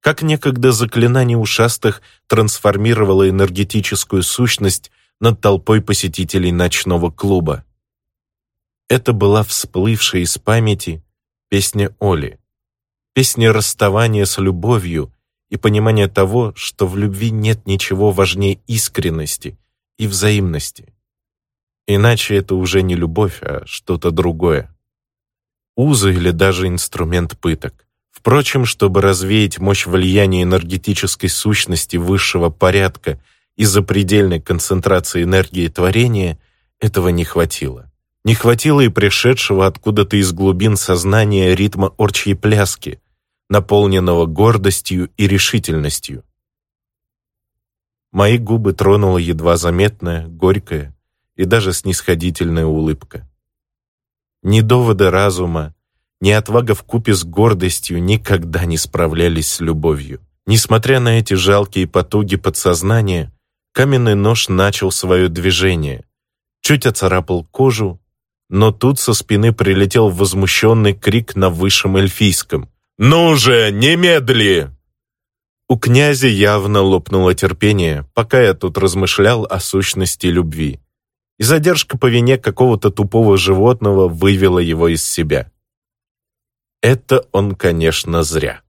Как некогда заклинание ушастых трансформировало энергетическую сущность над толпой посетителей ночного клуба. Это была всплывшая из памяти песня Оли. Песня расставания с любовью и понимания того, что в любви нет ничего важнее искренности и взаимности. Иначе это уже не любовь, а что-то другое. Узы или даже инструмент пыток. Впрочем, чтобы развеять мощь влияния энергетической сущности высшего порядка и запредельной концентрации энергии творения, этого не хватило. Не хватило и пришедшего откуда-то из глубин сознания ритма орчьей пляски, наполненного гордостью и решительностью. Мои губы тронула едва заметная, горькая и даже снисходительная улыбка. Ни доводы разума, ни отвага в купе с гордостью никогда не справлялись с любовью. Несмотря на эти жалкие потуги подсознания, каменный нож начал свое движение, чуть оцарапал кожу, но тут со спины прилетел возмущенный крик на высшем эльфийском. «Ну же, немедли!» У князя явно лопнуло терпение, пока я тут размышлял о сущности любви. И задержка по вине какого-то тупого животного вывела его из себя. Это он, конечно, зря.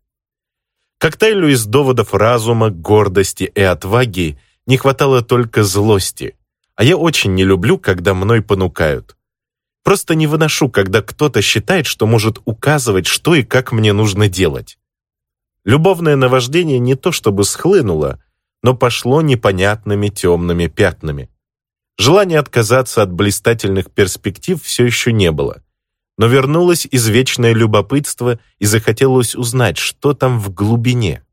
Коктейлю из доводов разума, гордости и отваги не хватало только злости, а я очень не люблю, когда мной понукают. Просто не выношу, когда кто-то считает, что может указывать, что и как мне нужно делать. Любовное наваждение не то чтобы схлынуло, но пошло непонятными темными пятнами. Желания отказаться от блистательных перспектив все еще не было. Но вернулось извечное любопытство и захотелось узнать, что там в глубине.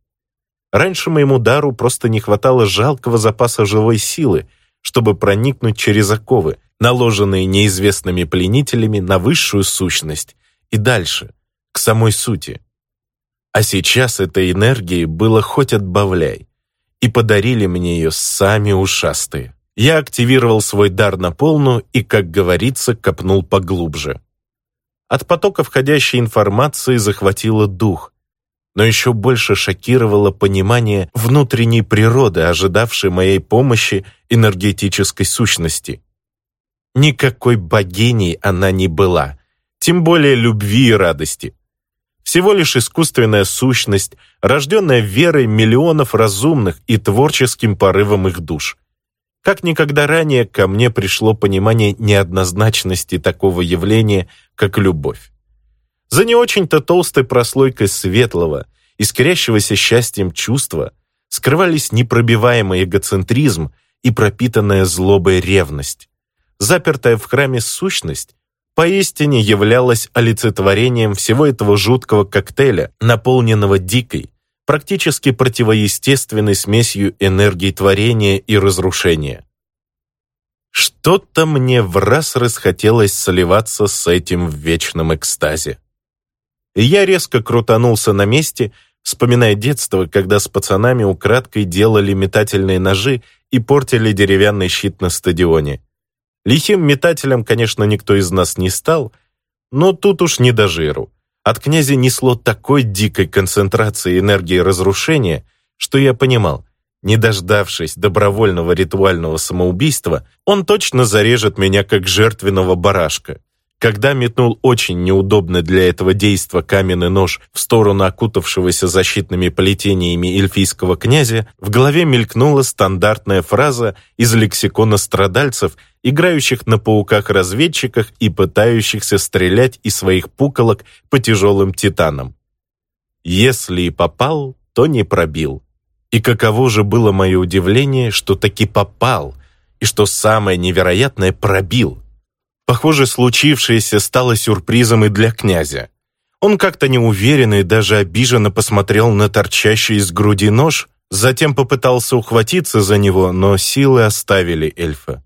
Раньше моему дару просто не хватало жалкого запаса живой силы, чтобы проникнуть через оковы, наложенные неизвестными пленителями на высшую сущность и дальше, к самой сути. А сейчас этой энергии было хоть отбавляй, и подарили мне ее сами ушастые. Я активировал свой дар на полную и, как говорится, копнул поглубже. От потока входящей информации захватило дух, но еще больше шокировало понимание внутренней природы, ожидавшей моей помощи энергетической сущности. Никакой богиней она не была, тем более любви и радости. Всего лишь искусственная сущность, рожденная верой миллионов разумных и творческим порывом их душ. Как никогда ранее ко мне пришло понимание неоднозначности такого явления, как любовь. За не очень-то толстой прослойкой светлого, искрящегося счастьем чувства скрывались непробиваемый эгоцентризм и пропитанная злобой ревность запертая в храме сущность, поистине являлась олицетворением всего этого жуткого коктейля, наполненного дикой, практически противоестественной смесью энергии творения и разрушения. Что-то мне в раз расхотелось сливаться с этим в вечном экстазе. Я резко крутанулся на месте, вспоминая детство, когда с пацанами украдкой делали метательные ножи и портили деревянный щит на стадионе. Лихим метателем, конечно, никто из нас не стал, но тут уж не до жиру. От князя несло такой дикой концентрации энергии разрушения, что я понимал, не дождавшись добровольного ритуального самоубийства, он точно зарежет меня как жертвенного барашка. Когда метнул очень неудобный для этого действа каменный нож в сторону окутавшегося защитными плетениями эльфийского князя, в голове мелькнула стандартная фраза из лексикона страдальцев, играющих на пауках-разведчиках и пытающихся стрелять из своих пуколок по тяжелым титанам. «Если и попал, то не пробил». И каково же было мое удивление, что таки попал, и что самое невероятное пробил. Похоже, случившееся стало сюрпризом и для князя. Он как-то неуверенно и даже обиженно посмотрел на торчащий из груди нож, затем попытался ухватиться за него, но силы оставили эльфа.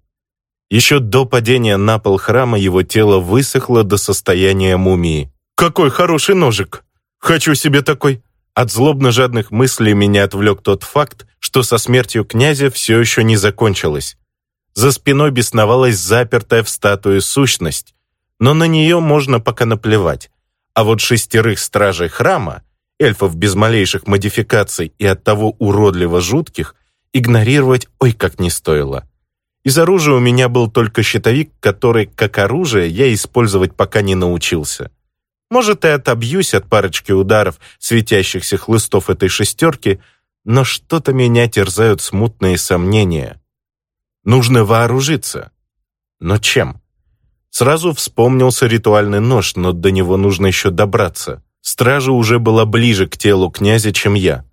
Еще до падения на пол храма его тело высохло до состояния мумии. «Какой хороший ножик! Хочу себе такой!» От злобно-жадных мыслей меня отвлек тот факт, что со смертью князя все еще не закончилось. За спиной бесновалась запертая в статуе сущность, но на нее можно пока наплевать. А вот шестерых стражей храма, эльфов без малейших модификаций и оттого уродливо жутких, игнорировать ой как не стоило. Из оружия у меня был только щитовик, который, как оружие, я использовать пока не научился. Может, и отобьюсь от парочки ударов светящихся хлыстов этой шестерки, но что-то меня терзают смутные сомнения. Нужно вооружиться. Но чем? Сразу вспомнился ритуальный нож, но до него нужно еще добраться. Стража уже была ближе к телу князя, чем я.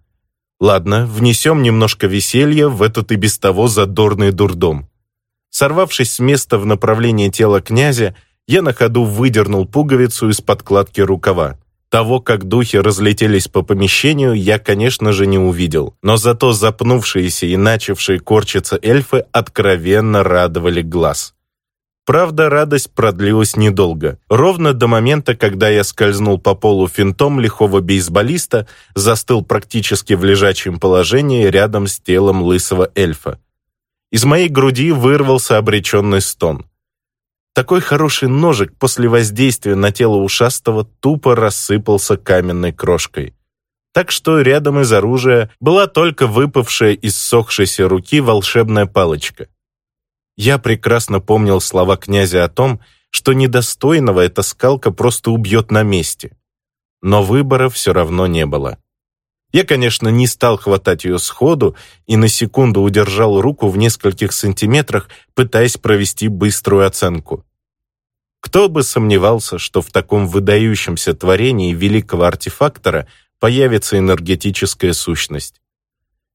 Ладно, внесем немножко веселья в этот и без того задорный дурдом. Сорвавшись с места в направлении тела князя, я на ходу выдернул пуговицу из подкладки рукава. Того, как духи разлетелись по помещению, я, конечно же, не увидел, но зато запнувшиеся и начавшие корчиться эльфы откровенно радовали глаз. Правда, радость продлилась недолго. Ровно до момента, когда я скользнул по полу финтом лихого бейсболиста, застыл практически в лежачем положении рядом с телом лысого эльфа. Из моей груди вырвался обреченный стон. Такой хороший ножик после воздействия на тело ушастого тупо рассыпался каменной крошкой. Так что рядом из оружия была только выпавшая из сохшейся руки волшебная палочка. Я прекрасно помнил слова князя о том, что недостойного эта скалка просто убьет на месте. Но выбора все равно не было. Я, конечно, не стал хватать ее сходу и на секунду удержал руку в нескольких сантиметрах, пытаясь провести быструю оценку. Кто бы сомневался, что в таком выдающемся творении великого артефактора появится энергетическая сущность.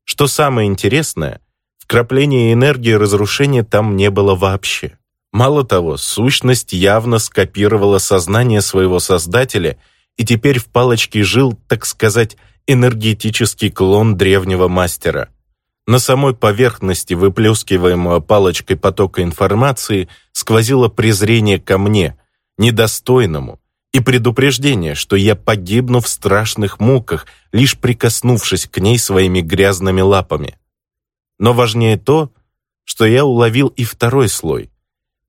Что самое интересное, вкрапления энергии разрушения там не было вообще. Мало того, сущность явно скопировала сознание своего создателя и теперь в палочке жил, так сказать, энергетический клон древнего мастера. На самой поверхности выплескиваемого палочкой потока информации сквозило презрение ко мне, недостойному, и предупреждение, что я погибну в страшных муках, лишь прикоснувшись к ней своими грязными лапами. Но важнее то, что я уловил и второй слой.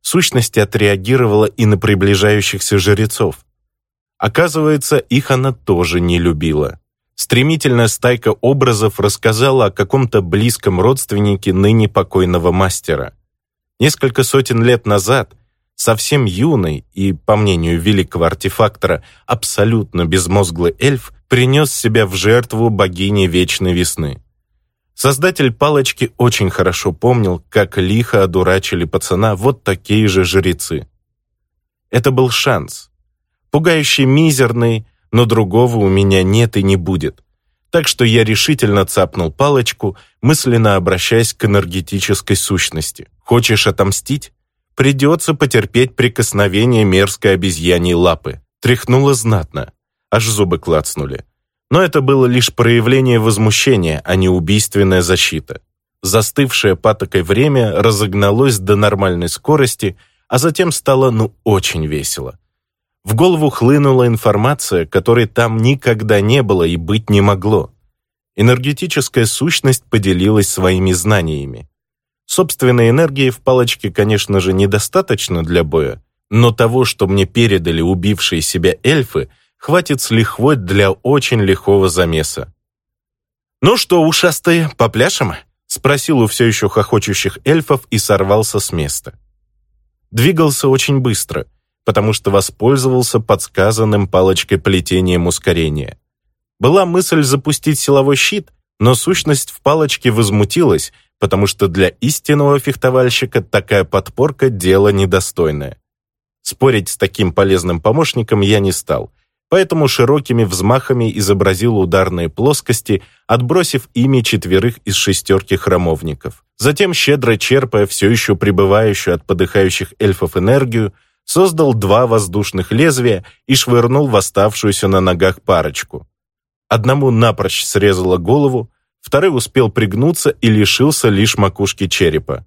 Сущность отреагировала и на приближающихся жрецов. Оказывается, их она тоже не любила. Стремительная стайка образов рассказала о каком-то близком родственнике ныне покойного мастера. Несколько сотен лет назад совсем юный и, по мнению великого артефактора, абсолютно безмозглый эльф принес себя в жертву богине Вечной Весны. Создатель палочки очень хорошо помнил, как лихо одурачили пацана вот такие же жрецы. Это был шанс. Пугающий мизерный, но другого у меня нет и не будет. Так что я решительно цапнул палочку, мысленно обращаясь к энергетической сущности. Хочешь отомстить? Придется потерпеть прикосновение мерзкой обезьяньей лапы. Тряхнуло знатно. Аж зубы клацнули. Но это было лишь проявление возмущения, а не убийственная защита. Застывшее патокой время разогналось до нормальной скорости, а затем стало ну очень весело. В голову хлынула информация, которой там никогда не было и быть не могло. Энергетическая сущность поделилась своими знаниями. Собственной энергии в палочке, конечно же, недостаточно для боя, но того, что мне передали убившие себя эльфы, хватит с лихвой для очень лихого замеса. «Ну что, ушастые, попляшем?» — спросил у все еще хохочущих эльфов и сорвался с места. Двигался очень быстро, потому что воспользовался подсказанным палочкой плетением ускорения. Была мысль запустить силовой щит, но сущность в палочке возмутилась, потому что для истинного фехтовальщика такая подпорка – дело недостойное. Спорить с таким полезным помощником я не стал, поэтому широкими взмахами изобразил ударные плоскости, отбросив ими четверых из шестерки храмовников. Затем, щедро черпая все еще пребывающую от подыхающих эльфов энергию, создал два воздушных лезвия и швырнул в оставшуюся на ногах парочку. Одному напрочь срезала голову, второй успел пригнуться и лишился лишь макушки черепа.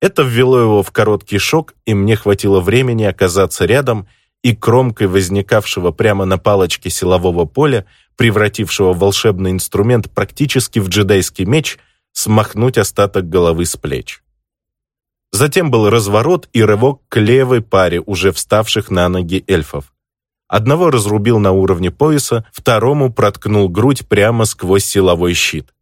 Это ввело его в короткий шок, и мне хватило времени оказаться рядом и кромкой возникавшего прямо на палочке силового поля, превратившего волшебный инструмент практически в джедайский меч, смахнуть остаток головы с плеч. Затем был разворот и рывок к левой паре уже вставших на ноги эльфов. Одного разрубил на уровне пояса, второму проткнул грудь прямо сквозь силовой щит.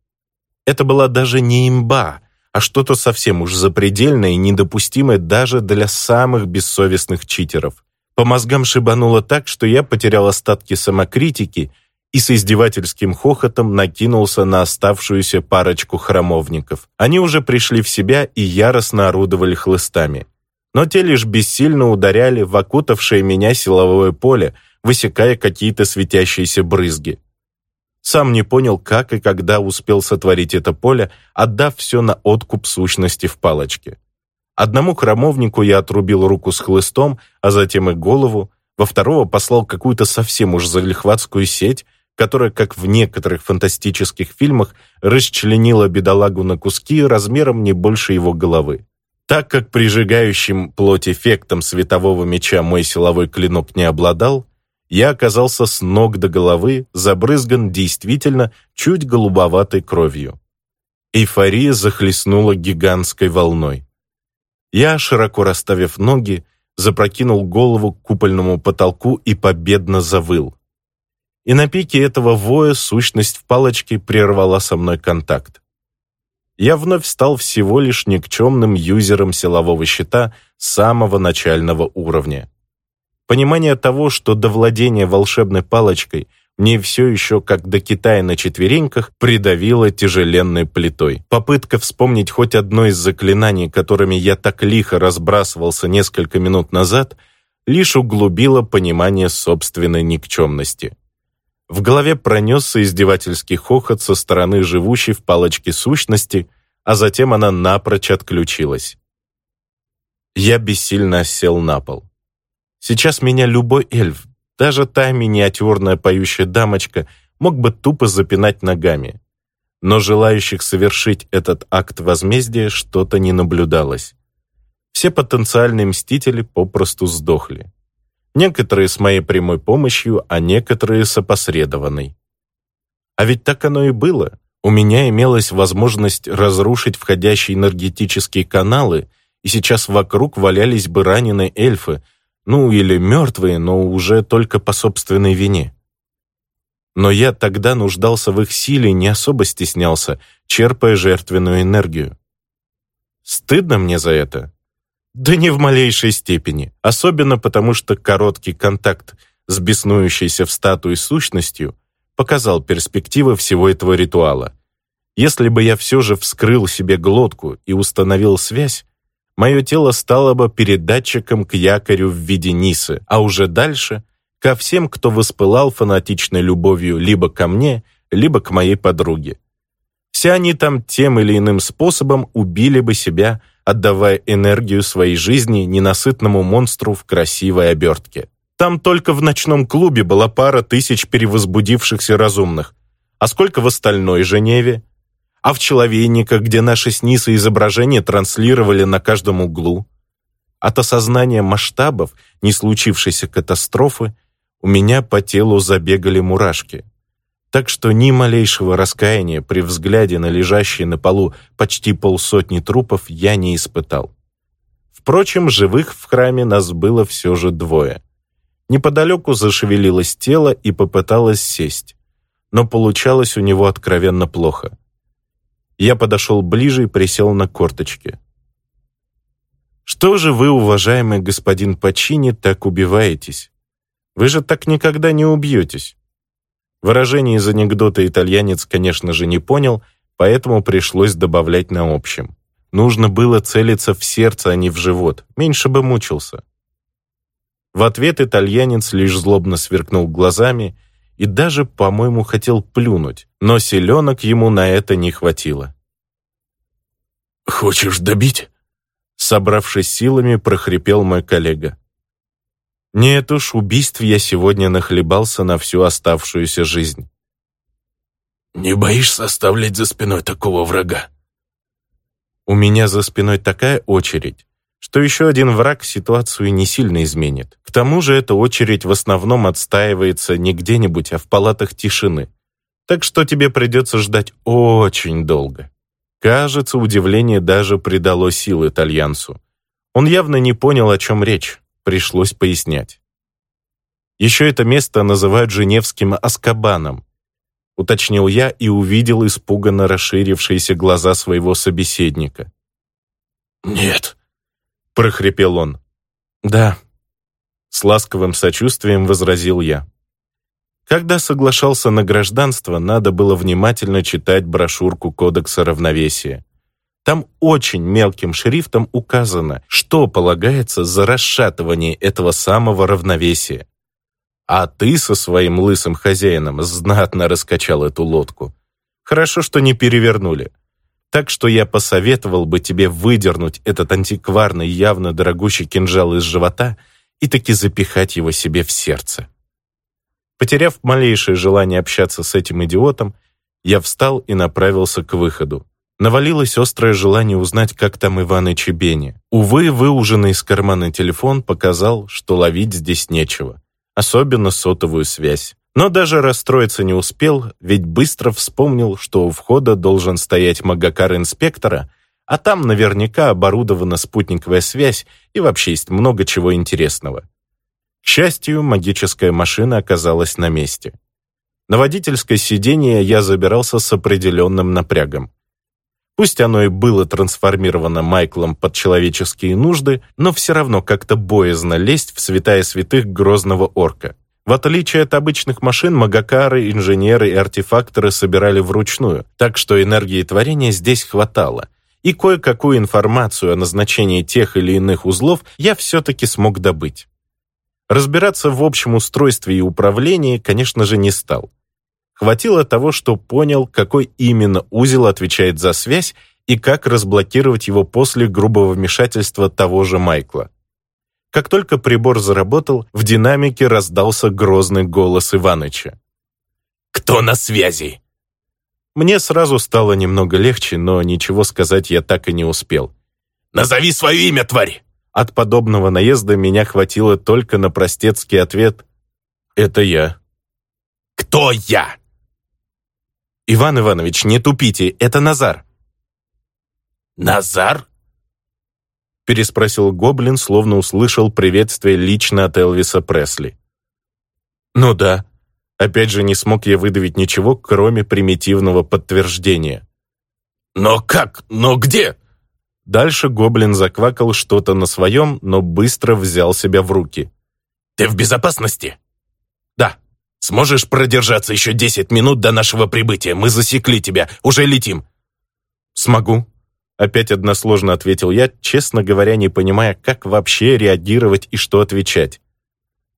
Это была даже не имба, а что-то совсем уж запредельное и недопустимое даже для самых бессовестных читеров. По мозгам шибануло так, что я потерял остатки самокритики и с издевательским хохотом накинулся на оставшуюся парочку храмовников. Они уже пришли в себя и яростно орудовали хлыстами. Но те лишь бессильно ударяли в окутавшее меня силовое поле, высекая какие-то светящиеся брызги. Сам не понял, как и когда успел сотворить это поле, отдав все на откуп сущности в палочке. Одному храмовнику я отрубил руку с хлыстом, а затем и голову, во второго послал какую-то совсем уж залихватскую сеть, которая, как в некоторых фантастических фильмах, расчленила бедолагу на куски размером не больше его головы. Так как прижигающим плоть эффектом светового меча мой силовой клинок не обладал, я оказался с ног до головы забрызган действительно чуть голубоватой кровью. Эйфория захлестнула гигантской волной. Я, широко расставив ноги, запрокинул голову к купольному потолку и победно завыл. И на пике этого воя сущность в палочке прервала со мной контакт. Я вновь стал всего лишь никчемным юзером силового щита самого начального уровня. Понимание того, что до владения волшебной палочкой мне все еще, как до Китая на четвереньках, придавило тяжеленной плитой. Попытка вспомнить хоть одно из заклинаний, которыми я так лихо разбрасывался несколько минут назад, лишь углубила понимание собственной никчемности. В голове пронесся издевательский хохот со стороны живущей в палочке сущности, а затем она напрочь отключилась. Я бессильно сел на пол. Сейчас меня любой эльф, даже та миниатюрная поющая дамочка, мог бы тупо запинать ногами. Но желающих совершить этот акт возмездия что-то не наблюдалось. Все потенциальные мстители попросту сдохли. Некоторые с моей прямой помощью, а некоторые с опосредованной. А ведь так оно и было. У меня имелась возможность разрушить входящие энергетические каналы, и сейчас вокруг валялись бы раненые эльфы, ну, или мертвые, но уже только по собственной вине. Но я тогда нуждался в их силе, не особо стеснялся, черпая жертвенную энергию. Стыдно мне за это? Да не в малейшей степени, особенно потому что короткий контакт с беснующейся в статуе сущностью показал перспективы всего этого ритуала. Если бы я все же вскрыл себе глотку и установил связь, мое тело стало бы передатчиком к якорю в виде Нисы, а уже дальше — ко всем, кто воспылал фанатичной любовью либо ко мне, либо к моей подруге. Все они там тем или иным способом убили бы себя, отдавая энергию своей жизни ненасытному монстру в красивой обертке. Там только в ночном клубе была пара тысяч перевозбудившихся разумных. А сколько в остальной Женеве? а в человейниках, где наши с Нисой изображения транслировали на каждом углу. От осознания масштабов не случившейся катастрофы у меня по телу забегали мурашки. Так что ни малейшего раскаяния при взгляде на лежащие на полу почти полсотни трупов я не испытал. Впрочем, живых в храме нас было все же двое. Неподалеку зашевелилось тело и попыталось сесть. Но получалось у него откровенно плохо. Я подошел ближе и присел на корточки. «Что же вы, уважаемый господин Пачини, так убиваетесь? Вы же так никогда не убьетесь». Выражение из анекдота итальянец, конечно же, не понял, поэтому пришлось добавлять на общем. Нужно было целиться в сердце, а не в живот, меньше бы мучился. В ответ итальянец лишь злобно сверкнул глазами и даже, по-моему, хотел плюнуть, но селенок ему на это не хватило. «Хочешь добить?» Собравшись силами, прохрипел мой коллега. Нет уж, убийств я сегодня нахлебался на всю оставшуюся жизнь. «Не боишься оставлять за спиной такого врага?» У меня за спиной такая очередь, что еще один враг ситуацию не сильно изменит. К тому же эта очередь в основном отстаивается не где-нибудь, а в палатах тишины. Так что тебе придется ждать очень долго. Кажется, удивление даже придало сил итальянцу. Он явно не понял, о чем речь. Пришлось пояснять. Еще это место называют Женевским Аскабаном. Уточнил я и увидел испуганно расширившиеся глаза своего собеседника. «Нет», — прохрипел он. «Да», — с ласковым сочувствием возразил я. Когда соглашался на гражданство, надо было внимательно читать брошюрку Кодекса равновесия. Там очень мелким шрифтом указано, что полагается за расшатывание этого самого равновесия. А ты со своим лысым хозяином знатно раскачал эту лодку. Хорошо, что не перевернули. Так что я посоветовал бы тебе выдернуть этот антикварный, явно дорогущий кинжал из живота и таки запихать его себе в сердце. Потеряв малейшее желание общаться с этим идиотом, я встал и направился к выходу. Навалилось острое желание узнать, как там Иваныч и Беня. Увы, выуженный из кармана телефон показал, что ловить здесь нечего. Особенно сотовую связь. Но даже расстроиться не успел, ведь быстро вспомнил, что у входа должен стоять магакар инспектора, а там наверняка оборудована спутниковая связь и вообще есть много чего интересного. К счастью, магическая машина оказалась на месте. На водительское сиденье я забирался с определенным напрягом. Пусть оно и было трансформировано Майклом под человеческие нужды, но все равно как-то боязно лезть в святая святых грозного орка. В отличие от обычных машин, магакары, инженеры и артефакторы собирали вручную, так что энергии творения здесь хватало. И кое-какую информацию о назначении тех или иных узлов я все-таки смог добыть. Разбираться в общем устройстве и управлении, конечно же, не стал. Хватило того, что понял, какой именно узел отвечает за связь и как разблокировать его после грубого вмешательства того же Майкла. Как только прибор заработал, в динамике раздался грозный голос Иваныча. «Кто на связи?» Мне сразу стало немного легче, но ничего сказать я так и не успел. «Назови свое имя, тварь!» От подобного наезда меня хватило только на простецкий ответ «Это я». «Кто я?» «Иван Иванович, не тупите, это Назар». «Назар?» переспросил Гоблин, словно услышал приветствие лично от Элвиса Пресли. «Ну да». Опять же, не смог я выдавить ничего, кроме примитивного подтверждения. «Но как? Но где?» Дальше гоблин заквакал что-то на своем, но быстро взял себя в руки. «Ты в безопасности?» «Сможешь продержаться еще десять минут до нашего прибытия? Мы засекли тебя, уже летим». «Смогу». Опять односложно ответил я, честно говоря, не понимая, как вообще реагировать и что отвечать.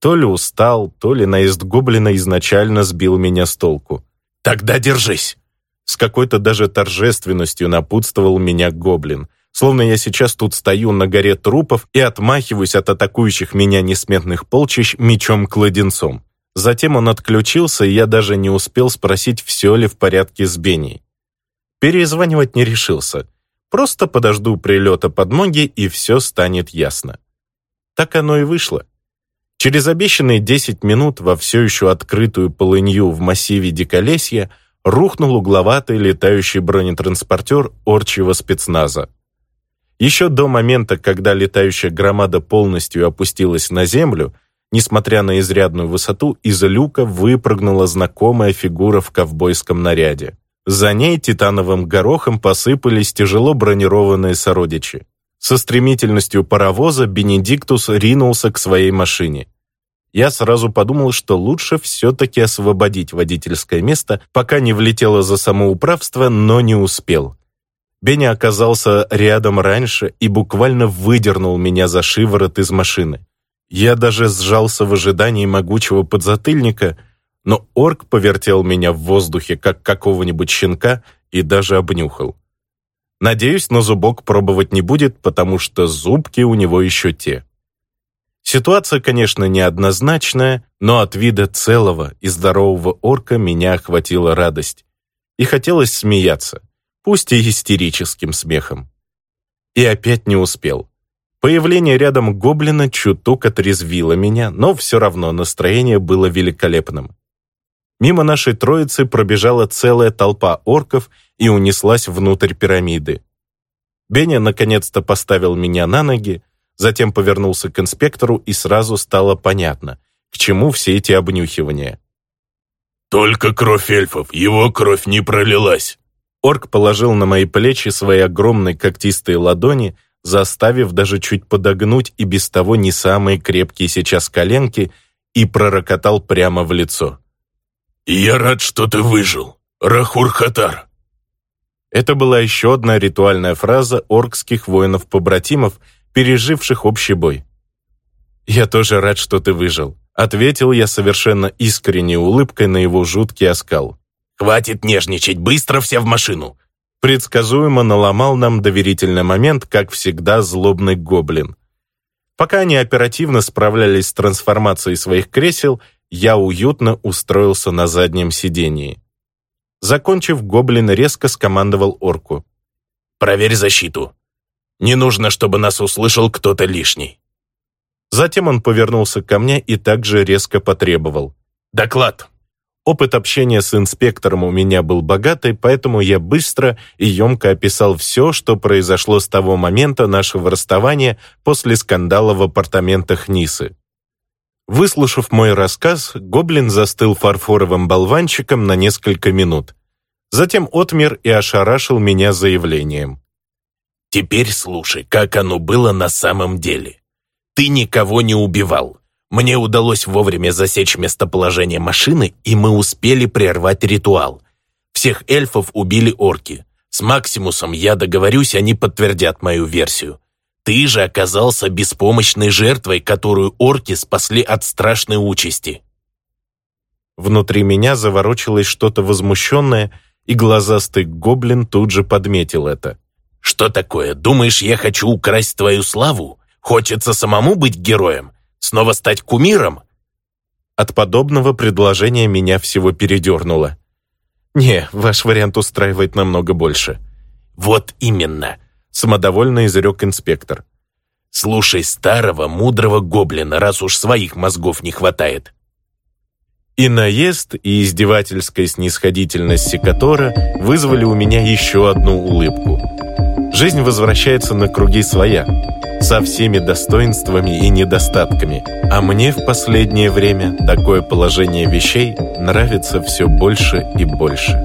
То ли устал, то ли наезд гоблина изначально сбил меня с толку. «Тогда держись!» С какой-то даже торжественностью напутствовал меня гоблин – словно я сейчас тут стою на горе трупов и отмахиваюсь от атакующих меня несметных полчищ мечом-кладенцом. Затем он отключился, и я даже не успел спросить, все ли в порядке с Беней. Перезванивать не решился. Просто подожду прилета подмоги, и все станет ясно. Так оно и вышло. Через обещанные 10 минут во все еще открытую полынью в массиве Диколесья рухнул угловатый летающий бронетранспортер орчьего спецназа. Еще до момента, когда летающая громада полностью опустилась на землю, Несмотря на изрядную высоту, из люка выпрыгнула знакомая фигура в ковбойском наряде. За ней титановым горохом посыпались тяжело бронированные сородичи. Со стремительностью паровоза Бенедиктус ринулся к своей машине. Я сразу подумал, что лучше все-таки освободить водительское место, пока не влетело за самоуправство, но не успел. Беня оказался рядом раньше и буквально выдернул меня за шиворот из машины. Я даже сжался в ожидании могучего подзатыльника, но орк повертел меня в воздухе, как какого-нибудь щенка, и даже обнюхал. Надеюсь, на зубок пробовать не будет, потому что зубки у него еще те. Ситуация, конечно, неоднозначная, но от вида целого и здорового орка меня охватила радость. И хотелось смеяться, пусть и истерическим смехом. И опять не успел. Появление рядом гоблина чуток отрезвило меня, но все равно настроение было великолепным. Мимо нашей троицы пробежала целая толпа орков и унеслась внутрь пирамиды. Беня наконец-то поставил меня на ноги, затем повернулся к инспектору, и сразу стало понятно, к чему все эти обнюхивания. «Только кровь эльфов, его кровь не пролилась!» Орк положил на мои плечи свои огромные когтистые ладони, заставив даже чуть подогнуть и без того не самые крепкие сейчас коленки, и пророкотал прямо в лицо. «Я рад, что ты выжил, Рахур-Хатар!» Это была еще одна ритуальная фраза оркских воинов-побратимов, переживших общий бой. «Я тоже рад, что ты выжил», — ответил я совершенно искренней улыбкой на его жуткий оскал. «Хватит нежничать, быстро все в машину!» Предсказуемо наломал нам доверительный момент, как всегда, злобный гоблин. Пока они оперативно справлялись с трансформацией своих кресел, я уютно устроился на заднем сидении. Закончив, гоблин резко скомандовал орку. «Проверь защиту. Не нужно, чтобы нас услышал кто-то лишний». Затем он повернулся ко мне и также резко потребовал. «Доклад». Опыт общения с инспектором у меня был богатый, поэтому я быстро и емко описал все, что произошло с того момента нашего расставания после скандала в апартаментах Нисы. Выслушав мой рассказ, гоблин застыл фарфоровым болванчиком на несколько минут. Затем отмер и ошарашил меня заявлением. «Теперь слушай, как оно было на самом деле. Ты никого не убивал. Мне удалось вовремя засечь местоположение машины, и мы успели прервать ритуал. Всех эльфов убили орки. С Максимусом я договорюсь, они подтвердят мою версию. Ты же оказался беспомощной жертвой, которую орки спасли от страшной участи. Внутри меня заворочилось что-то возмущенное, и глазастый гоблин тут же подметил это. «Что такое? Думаешь, я хочу украсть твою славу? Хочется самому быть героем? Снова стать кумиром?» От подобного предложения меня всего передернуло. «Не, ваш вариант устраивает намного больше». «Вот именно», — самодовольно изрек инспектор. «Слушай старого, мудрого гоблина, раз уж своих мозгов не хватает». И наезд, и издевательская снисходительность Секатора вызвали у меня еще одну улыбку. Жизнь возвращается на круги своя со всеми достоинствами и недостатками. А мне в последнее время такое положение вещей нравится все больше и больше.